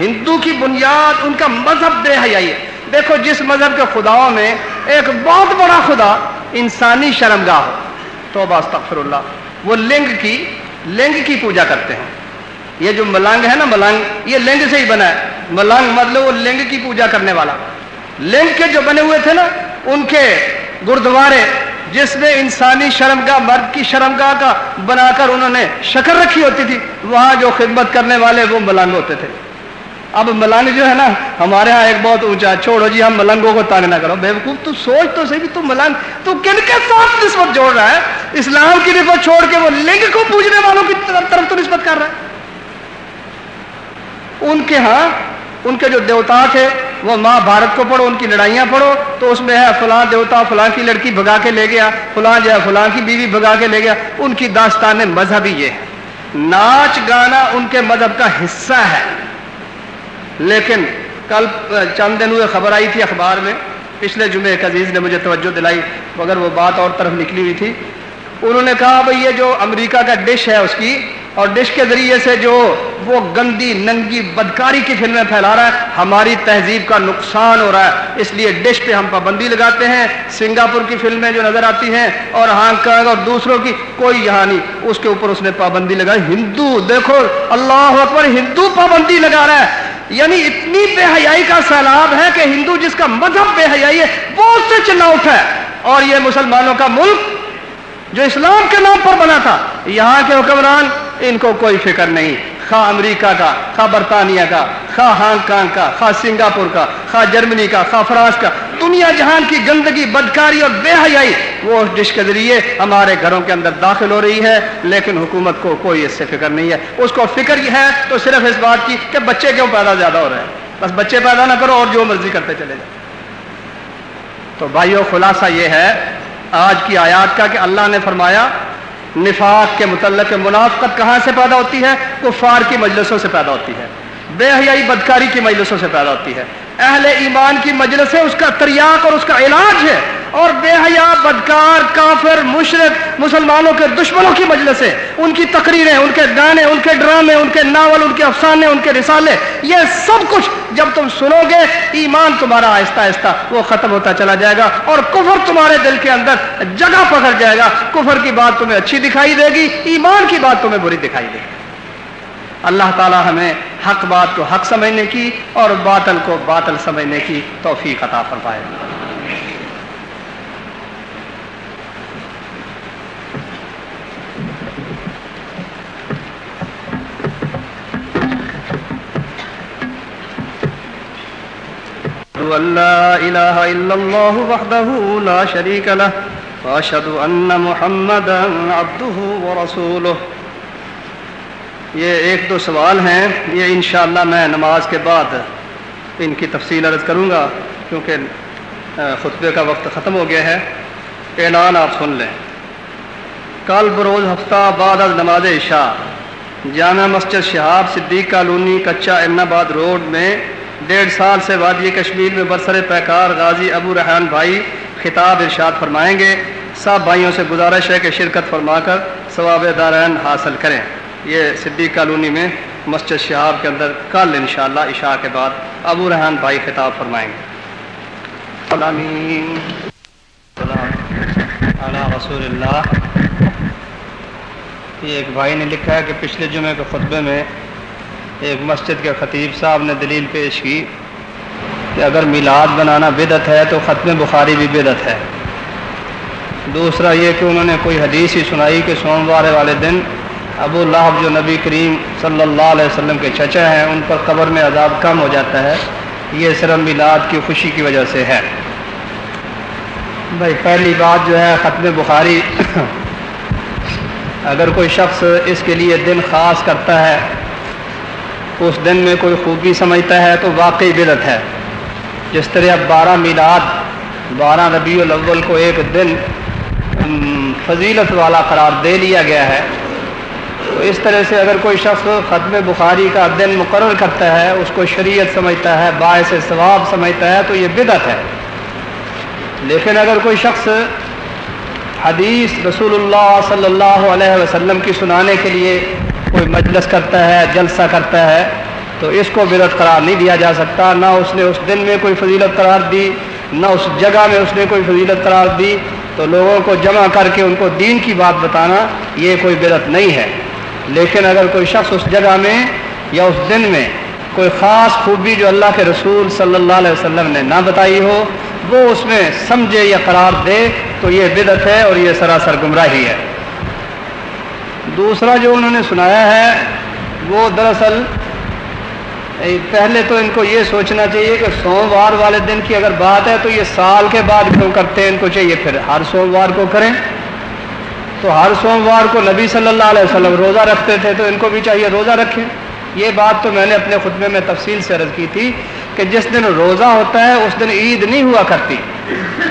ہندو کی بنیاد، ان کا مذہب بے حیائی ہے۔ دیکھو، جس مذہب کے خداؤں میں ایک بہت بڑا خدا انسانی شرمگاہ ہو۔ تو استغفر اللہ۔ وہ لنگ کی لنگ کی پوجا کرتے ہیں۔ یہ جو ملنگ ہے نا، ملنگ، یہ لنگ سے ہی بنا ہے۔ ملنگ مطلب وہ لنگ کی پوجا کرنے والا۔ لنگ کے جو بنے ہوئے تھے نا، ان کے گردوارے، جس میں انسانی شرمگاہ، مرد کی شرمگاہ کا بنا کر انہوں نے شکر رکھی ہوتی تھی، وہاں جو خدمت کرنے والے وہ ملنگ ہوتے تھے۔ اب ملنگ جو ہے نا، ہمارے ہاں ایک بہت اونچا، چھوڑو جی ہم ملنگوں کو تانگ نہ کرو۔ بے وقوف تو سوچ تو صحیح تو ملنگ، تو کن کے ساتھ نسبت جوڑ رہا ہے؟ اسلام کی نسبت چھوڑ کے وہ لنگ کو پوجنے والوں کی طرف تو نسبت کر رہا ہے۔ ان کے ہاں ان کے جو دیوتا تھے وہ ماں بھارت کو پڑھو، ان کی لڑائیاں پڑھو، تو اس میں ہے فلاں دیوتا، فلاں کی لڑکی بھگا کے لے گیا، فلاں جو ہے فلاں کی بیوی بھگا کے لے گیا۔ ان کی داستان مذہبی یہ ہے۔ ناچ گانا ان کے مذہب کا حصہ ہے۔ لیکن کل چند دن ہوئے خبر آئی تھی اخبار میں، پچھلے جمعے ایک عزیز نے مجھے توجہ دلائی، مگر وہ بات اور طرف نکلی ہوئی تھی۔ انہوں نے کہا بھائی یہ جو امریکہ کا ڈش ہے، اس کی اور ڈش کے ذریعے سے جو وہ گندی، ننگی، بدکاری کی فلمیں پھیلا رہا ہے، ہماری تہذیب کا نقصان ہو رہا ہے۔ اس لیے ڈش پہ ہم پابندی لگاتے ہیں، سنگاپور کی فلمیں جو نظر آتی ہیں اور ہانگ کانگ اور دوسروں کی، کوئی یہاں نہیں۔ اس کے اوپر اس نے پابندی لگائی۔ ہندو، دیکھو، اللہ اکبر، ہندو پابندی لگا رہا ہے۔ یعنی اتنی بے حیائی کا سیلاب ہے کہ ہندو جس کا مذہب بے حیائی ہے، وہ اس سے چلا اٹھا ہے۔ اور یہ مسلمانوں کا ملک جو اسلام کے نام پر بنا تھا، یہاں کے حکمران ان کو کوئی فکر نہیں۔ خواہ امریکہ کا، خواہ برطانیہ کا، خواہ ہانگ کانگ کا، خواہ سنگاپور کا، خواہ جرمنی کا، خواہ فرانس کا۔ دنیا جہان کی گندگی، بدکاری اور بے حیائی، وہ ڈش کے ذریعے ہمارے گھروں کے اندر داخل ہو رہی ہے۔ لیکن حکومت کو کوئی اس سے فکر نہیں ہے۔ اس کو فکر یہ ہے تو صرف اس بات کی کہ بچے کیوں پیدا زیادہ ہو رہے ہیں؟ بس بچے پیدا نہ کرو اور جو مرضی کرتے چلے جائیں تو بھائیو، خلاصہ یہ ہے، آج کی آیات کا کہ اللہ نے فرمایا نفاق کے متعلق منافقت کہاں سے پیدا ہوتی ہے؟ کفار کی مجلسوں سے پیدا ہوتی ہے۔ بے حیائی بدکاری کی مجلسوں سے پیدا ہوتی ہے۔ اہل ایمان کی مجلس ہے اس کا تریاق اور اس کا علاج ہے۔ اور بے حیا، بدکار، کافر، مشرق، مسلمانوں کے دشمنوں کی مجلس ہے۔ ان کی تقریریں، ان کے گانے، ان کے ڈرامے، ان کے ناول، ان کے افسانے، ان کے رسالے، یہ سب کچھ جب تم سنو گے، ایمان تمہارا آہستہ آہستہ وہ ختم ہوتا چلا جائے گا اور کفر تمہارے دل کے اندر جگہ پکڑ جائے گا۔ کفر کی بات تمہیں اچھی دکھائی دے گی، ایمان کی بات تمہیں بری دکھائی دے گی۔ اللہ تعالی ہمیں حق بات کو حق سمجھنے کی اور باطل کو باطل سمجھنے کی توفیق عطا فرمائے۔ أن لا إله إلا الله وحده لا شريك له وأشهد أن محمدا عبده ورسوله. یہ ایک دو سوال ہیں، یہ انشاءاللہ میں نماز کے بعد ان کی تفصیل عرض کروں گا، کیونکہ خطبے کا وقت ختم ہو گیا ہے۔ اعلان آپ سن لیں۔ کل بروز ہفتہ بعد از نماز عشاء، جامع مسجد شہاب صدیق کالونی، کچا امن آباد روڈ میں ڈیڑھ سال سے وادی کشمیر میں برسر پیکار غازی ابو رحان بھائی خطاب ارشاد فرمائیں گے۔ سب بھائیوں سے گزارش ہے کہ شرکت فرما کر ثواب دارین حاصل کریں۔ یہ صدیق کالونی میں مسجد شہاب کے اندر کل انشاءاللہ عشاء کے بعد ابو رحان بھائی خطاب فرمائیں گے۔ رسول اللہ. یہ ایک بھائی نے لکھا ہے کہ پچھلے جمعے کے خطبے میں ایک مسجد کے خطیب صاحب نے دلیل پیش کی کہ اگر میلاد بنانا بدت ہے تو ختم بخاری بھی بدت ہے۔ دوسرا یہ کہ انہوں نے کوئی حدیث ہی سنائی کہ سوموار والے دن ابو اللہ جو نبی کریم صلی اللہ علیہ وسلم کے چچا ہیں، ان پر قبر میں عذاب کم ہو جاتا ہے۔ یہ صرف میلاد کی خوشی کی وجہ سے ہے۔ بھائی، پہلی بات جو ہے، ختم بخاری اگر کوئی شخص اس کے لیے دن خاص کرتا ہے اس دن میں کوئی خوبی سمجھتا ہے تو واقعی بدت ہے۔ جس طرح اب بارہ میلاد، بارہ ربیع الاول کو ایک دن فضیلت والا قرار دے لیا گیا ہے، تو اس طرح سے اگر کوئی شخص ختم بخاری کا دن مقرر کرتا ہے، اس کو شریعت سمجھتا ہے، باعث ثواب سمجھتا ہے، تو یہ بدت ہے۔ لیکن اگر کوئی شخص حدیث رسول اللہ صلی اللہ علیہ وسلم کی سنانے کے لیے کوئی مجلس کرتا ہے، جلسہ کرتا ہے، تو اس کو بدت قرار نہیں دیا جا سکتا۔ نہ اس نے اس دن میں کوئی فضیلت قرار دی، نہ اس جگہ میں اس نے کوئی فضیلت قرار دی۔ تو لوگوں کو جمع کر کے ان کو دین کی بات بتانا، یہ کوئی بدت نہیں ہے۔ لیکن اگر کوئی شخص اس جگہ میں یا اس دن میں کوئی خاص خوبی جو اللہ کے رسول صلی اللہ علیہ وسلم نے نہ بتائی ہو، وہ اس میں سمجھے یا قرار دے، تو یہ بدت ہے اور یہ سراسر گمراہی ہے۔ دوسرا جو انہوں نے سنایا ہے، وہ دراصل پہلے تو ان کو یہ سوچنا چاہیے کہ سوموار والے دن کی اگر بات ہے تو یہ سال کے بعد کیوں کرتے ہیں، ان کو چاہیے پھر ہر سوموار کو کریں۔ تو ہر سوموار کو نبی صلی اللہ علیہ وسلم روزہ رکھتے تھے تو ان کو بھی چاہیے روزہ رکھیں۔ یہ بات تو میں نے اپنے خطبے میں تفصیل سے عرض کی تھی کہ جس دن روزہ ہوتا ہے، اس دن عید نہیں ہوا کرتی۔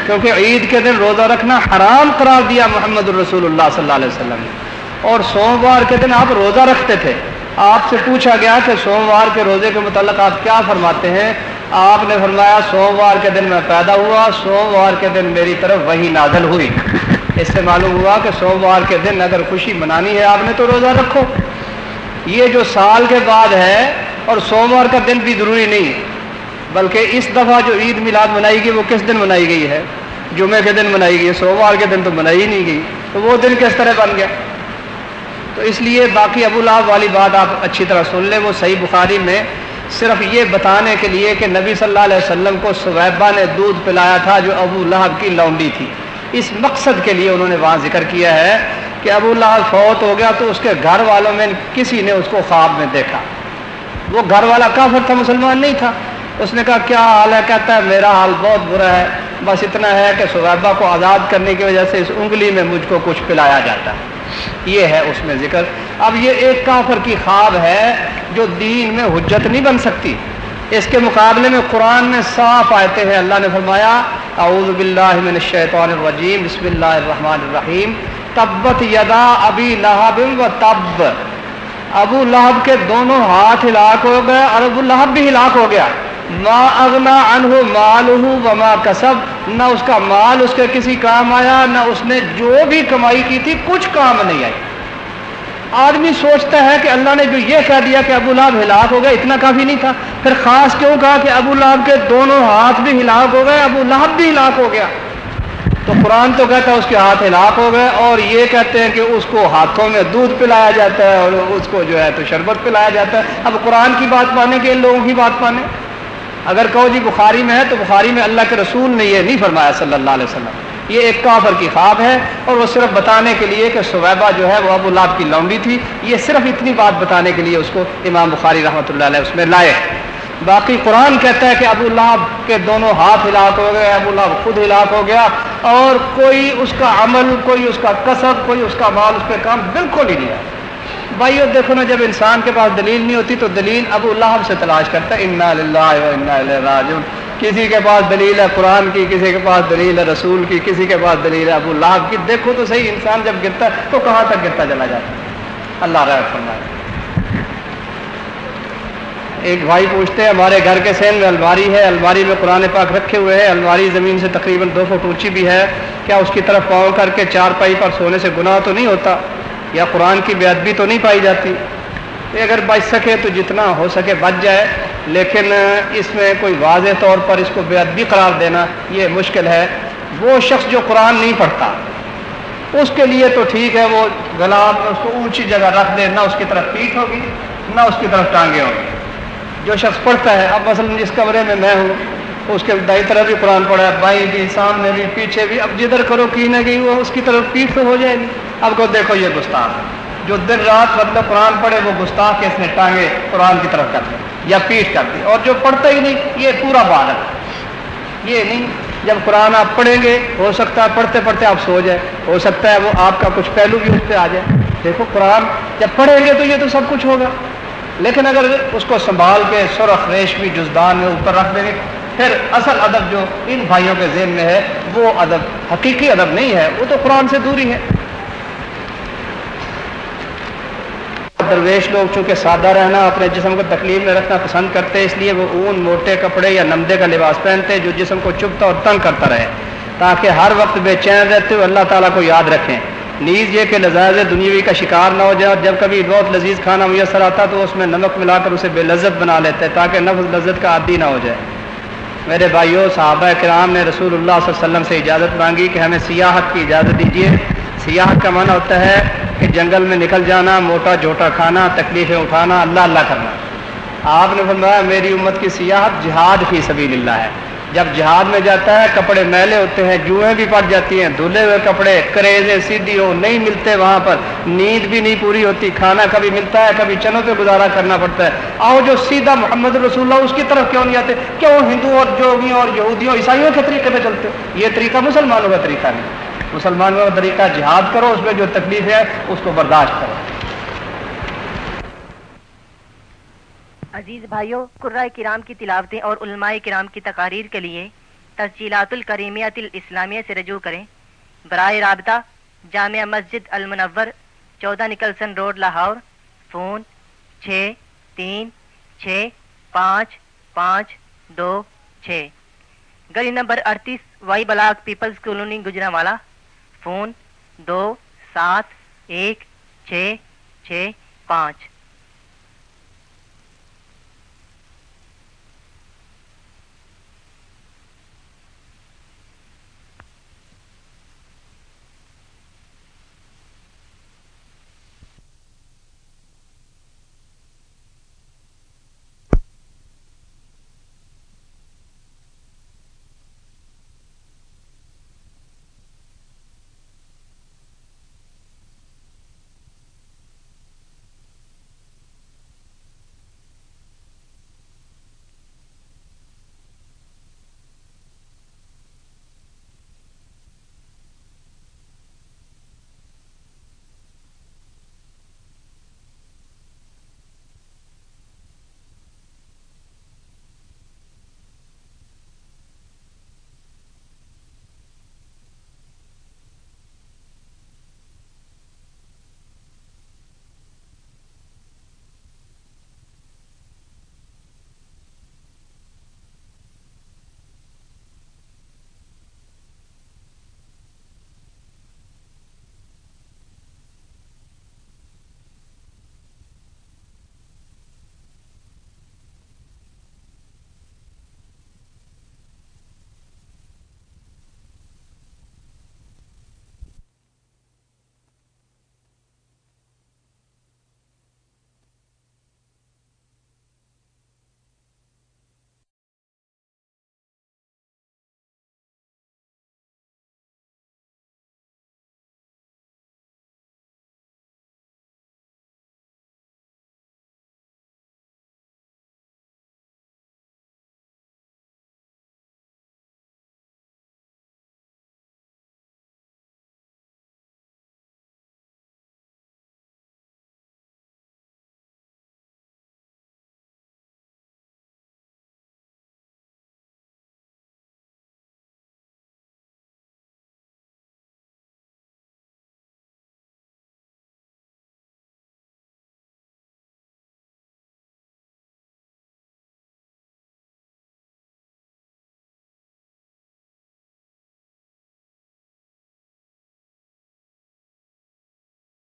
کیونکہ عید کے دن روزہ رکھنا حرام قرار دیا محمد الرسول اللہ صلی اللہ علیہ وسلم نے۔ اور سوموار کے دن آپ روزہ رکھتے تھے۔ آپ سے پوچھا گیا کہ سوموار کے روزے کے متعلق آپ کیا فرماتے ہیں؟ آپ نے فرمایا، سوموار کے دن میں پیدا ہوا، سوموار کے دن میری طرف وہی نازل ہوئی۔ اس سے معلوم ہوا کہ سوموار کے دن اگر خوشی منانی ہے، آپ نے تو روزہ رکھو۔ یہ جو سال کے بعد ہے، اور سوموار کا دن بھی ضروری نہیں، بلکہ اس دفعہ جو عید میلاد منائی گئی، وہ کس دن منائی گئی ہے؟ جمعے کے دن منائی گئی سوموار کے دن تو منائی ہی نہیں گئی۔ تو وہ دن کس طرح بن گیا؟ تو اس لیے باقی ابو لہب والی بات آپ اچھی طرح سن لیں۔ وہ صحیح بخاری میں صرف یہ بتانے کے لیے کہ نبی صلی اللہ علیہ وسلم کو سویبا نے دودھ پلایا تھا جو ابو لہب کی لونڈی تھی۔ اس مقصد کے لیے انہوں نے وہاں ذکر کیا ہے کہ ابو لہب فوت ہو گیا تو اس کے گھر والوں میں کسی نے اس کو خواب میں دیکھا۔ وہ گھر والا کافر تھا، مسلمان نہیں تھا۔ اس نے کہا، کیا حال ہے؟ کہتا ہے، میرا حال بہت برا ہے۔ بس اتنا ہے کہ سویبا کو آزاد کرنے کی وجہ سے اس انگلی میں مجھ کو کچھ پلایا جاتا ہے۔ یہ ہے اس میں ذکر۔ اب یہ ایک کافر کی خواب ہے جو دین میں حجت نہیں بن سکتی۔ اس کے مقابلے میں قرآن میں صاف آئے ہیں۔ اللہ نے فرمایا، اعوذ باللہ من الشیطان الرجیم، بسم اللہ الرحمن الرحیم۔ تبت یدا ابی لہب و تب۔ ابو لہب کے دونوں ہاتھ ہلاک ہو گئے اور ابو لہب بھی ہلاک ہو گیا۔ ما اغنا عنہ مال وما کسب نہ اس کا مال اس کے کسی کام آیا، نہ اس نے جو بھی کمائی کی تھی، کچھ کام نہیں آئی آدمی سوچتا ہے کہ اللہ نے جو یہ کہہ دیا کہ ابو لہب ہلاک ہو گیا اتنا کافی نہیں تھا۔ پھر خاص کیوں کہا کہ ابو لہب کے دونوں ہاتھ بھی ہلاک ہو گئے، ابو لہب بھی ہلاک ہو گیا۔ تو قرآن تو کہتا ہے اس کے ہاتھ ہلاک ہو گئے اور یہ کہتے ہیں کہ اس کو ہاتھوں میں دودھ پلایا جاتا ہے اور اس کو جو ہے تو شربت پلایا جاتا ہے۔ اب قرآن کی بات مانے کہ ان لوگوں کی بات مانے؟ اگر کہو جی بخاری میں ہے تو بخاری میں اللہ کے رسول نے یہ نہیں فرمایا صلی اللہ علیہ وسلم۔ یہ ایک کافر کی خواب ہے اور وہ صرف بتانے کے لیے کہ صویبہ جو ہے وہ ابو لاب کی لونڈی تھی۔ یہ صرف اتنی بات بتانے کے لیے اس کو امام بخاری رحمۃ اللہ علیہ اس میں لائے۔ باقی قرآن کہتا ہے کہ ابو اللہ کے دونوں ہاتھ ہلاک ہو گئے، ابو اللہ خود ہلاک ہو گیا اور کوئی اس کا عمل، کوئی اس کا کسب، کوئی اس کا مال اس پہ کام بالکل ہی نہیں ہے۔ بھائی دیکھو نا، جب انسان کے پاس دلیل نہیں ہوتی تو دلیل ابو اللہ سے تلاش کرتا ہے، انا کسی کے پاس دلیل ہے قرآن کی، کسی کے پاس دلیل ہے رسول کی، کسی کے پاس دلیل ہے ابو اللہ کی۔ دیکھو تو صحیح، انسان جب گرتا ہے تو کہاں تک گرتا چلا جاتا ہے؟ اللہ رحم فرمائے۔ ایک بھائی پوچھتے ہیں، ہمارے گھر کے سین میں الماری ہے، الماری میں قرآن پاک رکھے ہوئے ہیں، الماری زمین سے تقریباً دو فٹ اونچی بھی ہے، کیا اس کی طرف پاؤں کر کے چار پائی پر سونے سے گناہ تو نہیں ہوتا؟ یا قرآن کی بے ادبی تو نہیں پائی جاتی۔ اگر بچ سکے تو جتنا ہو سکے بچ جائے، لیکن اس میں کوئی واضح طور پر اس کو بے ادبی قرار دینا یہ مشکل ہے۔ وہ شخص جو قرآن نہیں پڑھتا، اس کے لیے تو ٹھیک ہے، وہ گلاب اس کو اونچی جگہ رکھ دے، نہ اس کی طرف پیٹ ہوگی، نہ اس کی طرف ٹانگیں ہوگی۔ جو شخص پڑھتا ہے، اب مثلا جس کمرے میں میں ہوں اس کے دائیں طرف بھی قرآن پڑھا ہے، بائیں بھی، سامنے بھی، پیچھے بھی۔ اب جدھر کرو کی نہ گئی وہ اس کی طرف پیٹ تو ہو جائے گی۔ اب کو دیکھو یہ گستاخ۔ جو دن رات مطلب قرآن پڑھے، وہ گستاخ کے اس نے ٹانگے قرآن کی طرف کر دی یا پیٹ کر دی۔ اور جو پڑھتا ہی نہیں، یہ پورا بالک یہ نہیں، جب قرآن آپ پڑھیں گے، ہو سکتا ہے پڑھتے پڑھتے آپ سو جائے ہو سکتا ہے وہ آپ کا کچھ پہلو بھی اس پہ آ جائے۔ دیکھو قرآن، جب پڑھیں گے تو یہ تو سب کچھ ہوگا۔ لیکن اگر اس کو سنبھال کے سرخ ریشمی جزدان میں اوپر رکھ دیں گے پھر اصل ادب جو ان بھائیوں کے ذہن میں ہے، وہ ادب، حقیقی ادب نہیں ہے، وہ تو قرآن سے دوری ہے۔ درویش لوگ چونکہ سادہ رہنا، اپنے جسم کو تکلیف میں رکھنا پسند کرتے، اس لیے وہ اون موٹے کپڑے یا نمدے کا لباس پہنتے جو جسم کو چپتا اور تنگ کرتا رہے۔ تاکہ ہر وقت بے چین رہتے ہوئے اللہ تعالیٰ کو یاد رکھیں۔ نیز یہ کہ لذاذ دنیاوی کا شکار نہ ہو جائے اور جب کبھی بہت لذیذ کھانا میسر آتا تو اس میں نمک ملا کر اسے بے لذت بنا لیتے تاکہ نفس لذت کا عادی نہ ہو جائے۔ میرے بھائیوں صحابہ کرام نے رسول اللہ صلی اللہ علیہ وسلم سے اجازت مانگی کہ ہمیں سیاحت کی اجازت دیجیے سیاحت کا معنی ہوتا ہے کہ جنگل میں نکل جانا، موٹا جھوٹا کھانا، تکلیفیں اٹھانا، اللہ اللہ کرنا۔ آپ نے فرمایا، میری امت کی سیاحت جہاد فی سبیل اللہ ہے۔ جب جہاد میں جاتا ہے، کپڑے میلے ہوتے ہیں، جوئیں بھی پڑ جاتی ہیں، دھلے ہوئے کپڑے، کریزیں سیدھی ہو نہیں ملتے وہاں پر۔ نیند بھی نہیں پوری ہوتی، کھانا کبھی ملتا ہے، کبھی چنوں پہ گزارا کرنا پڑتا ہے۔ آؤ جو سیدھا محمد رسول اللہ، اس کی طرف کیوں نہیں آتے؟ کیوں ہندو اور جوگیوں اور یہودیوں عیسائیوں کے طریقے پہ چلتے؟ یہ طریقہ مسلمانوں کا طریقہ نہیں۔ مسلمانوں کا طریقہ جہاد کرو، اس میں جو تکلیف ہے، اس کو برداشت کرو۔ عزیز بھائیوں قرائے کرام کی تلاوتیں اور علماء کرام کی تقاریر کے لیے تفصیلات الکریمیت الاسلامیہ سے رجوع کریں۔ برائے رابطہ جامعہ مسجد المنور، چودہ نکلسن روڈ، لاہور، فون چھ تین چھ پانچ پانچ دو چھ۔ گلی نمبر اڑتیس، وائی بلاک پیپلز کالونی گجرا والا فون دو سات ایک چھ چھ پانچ۔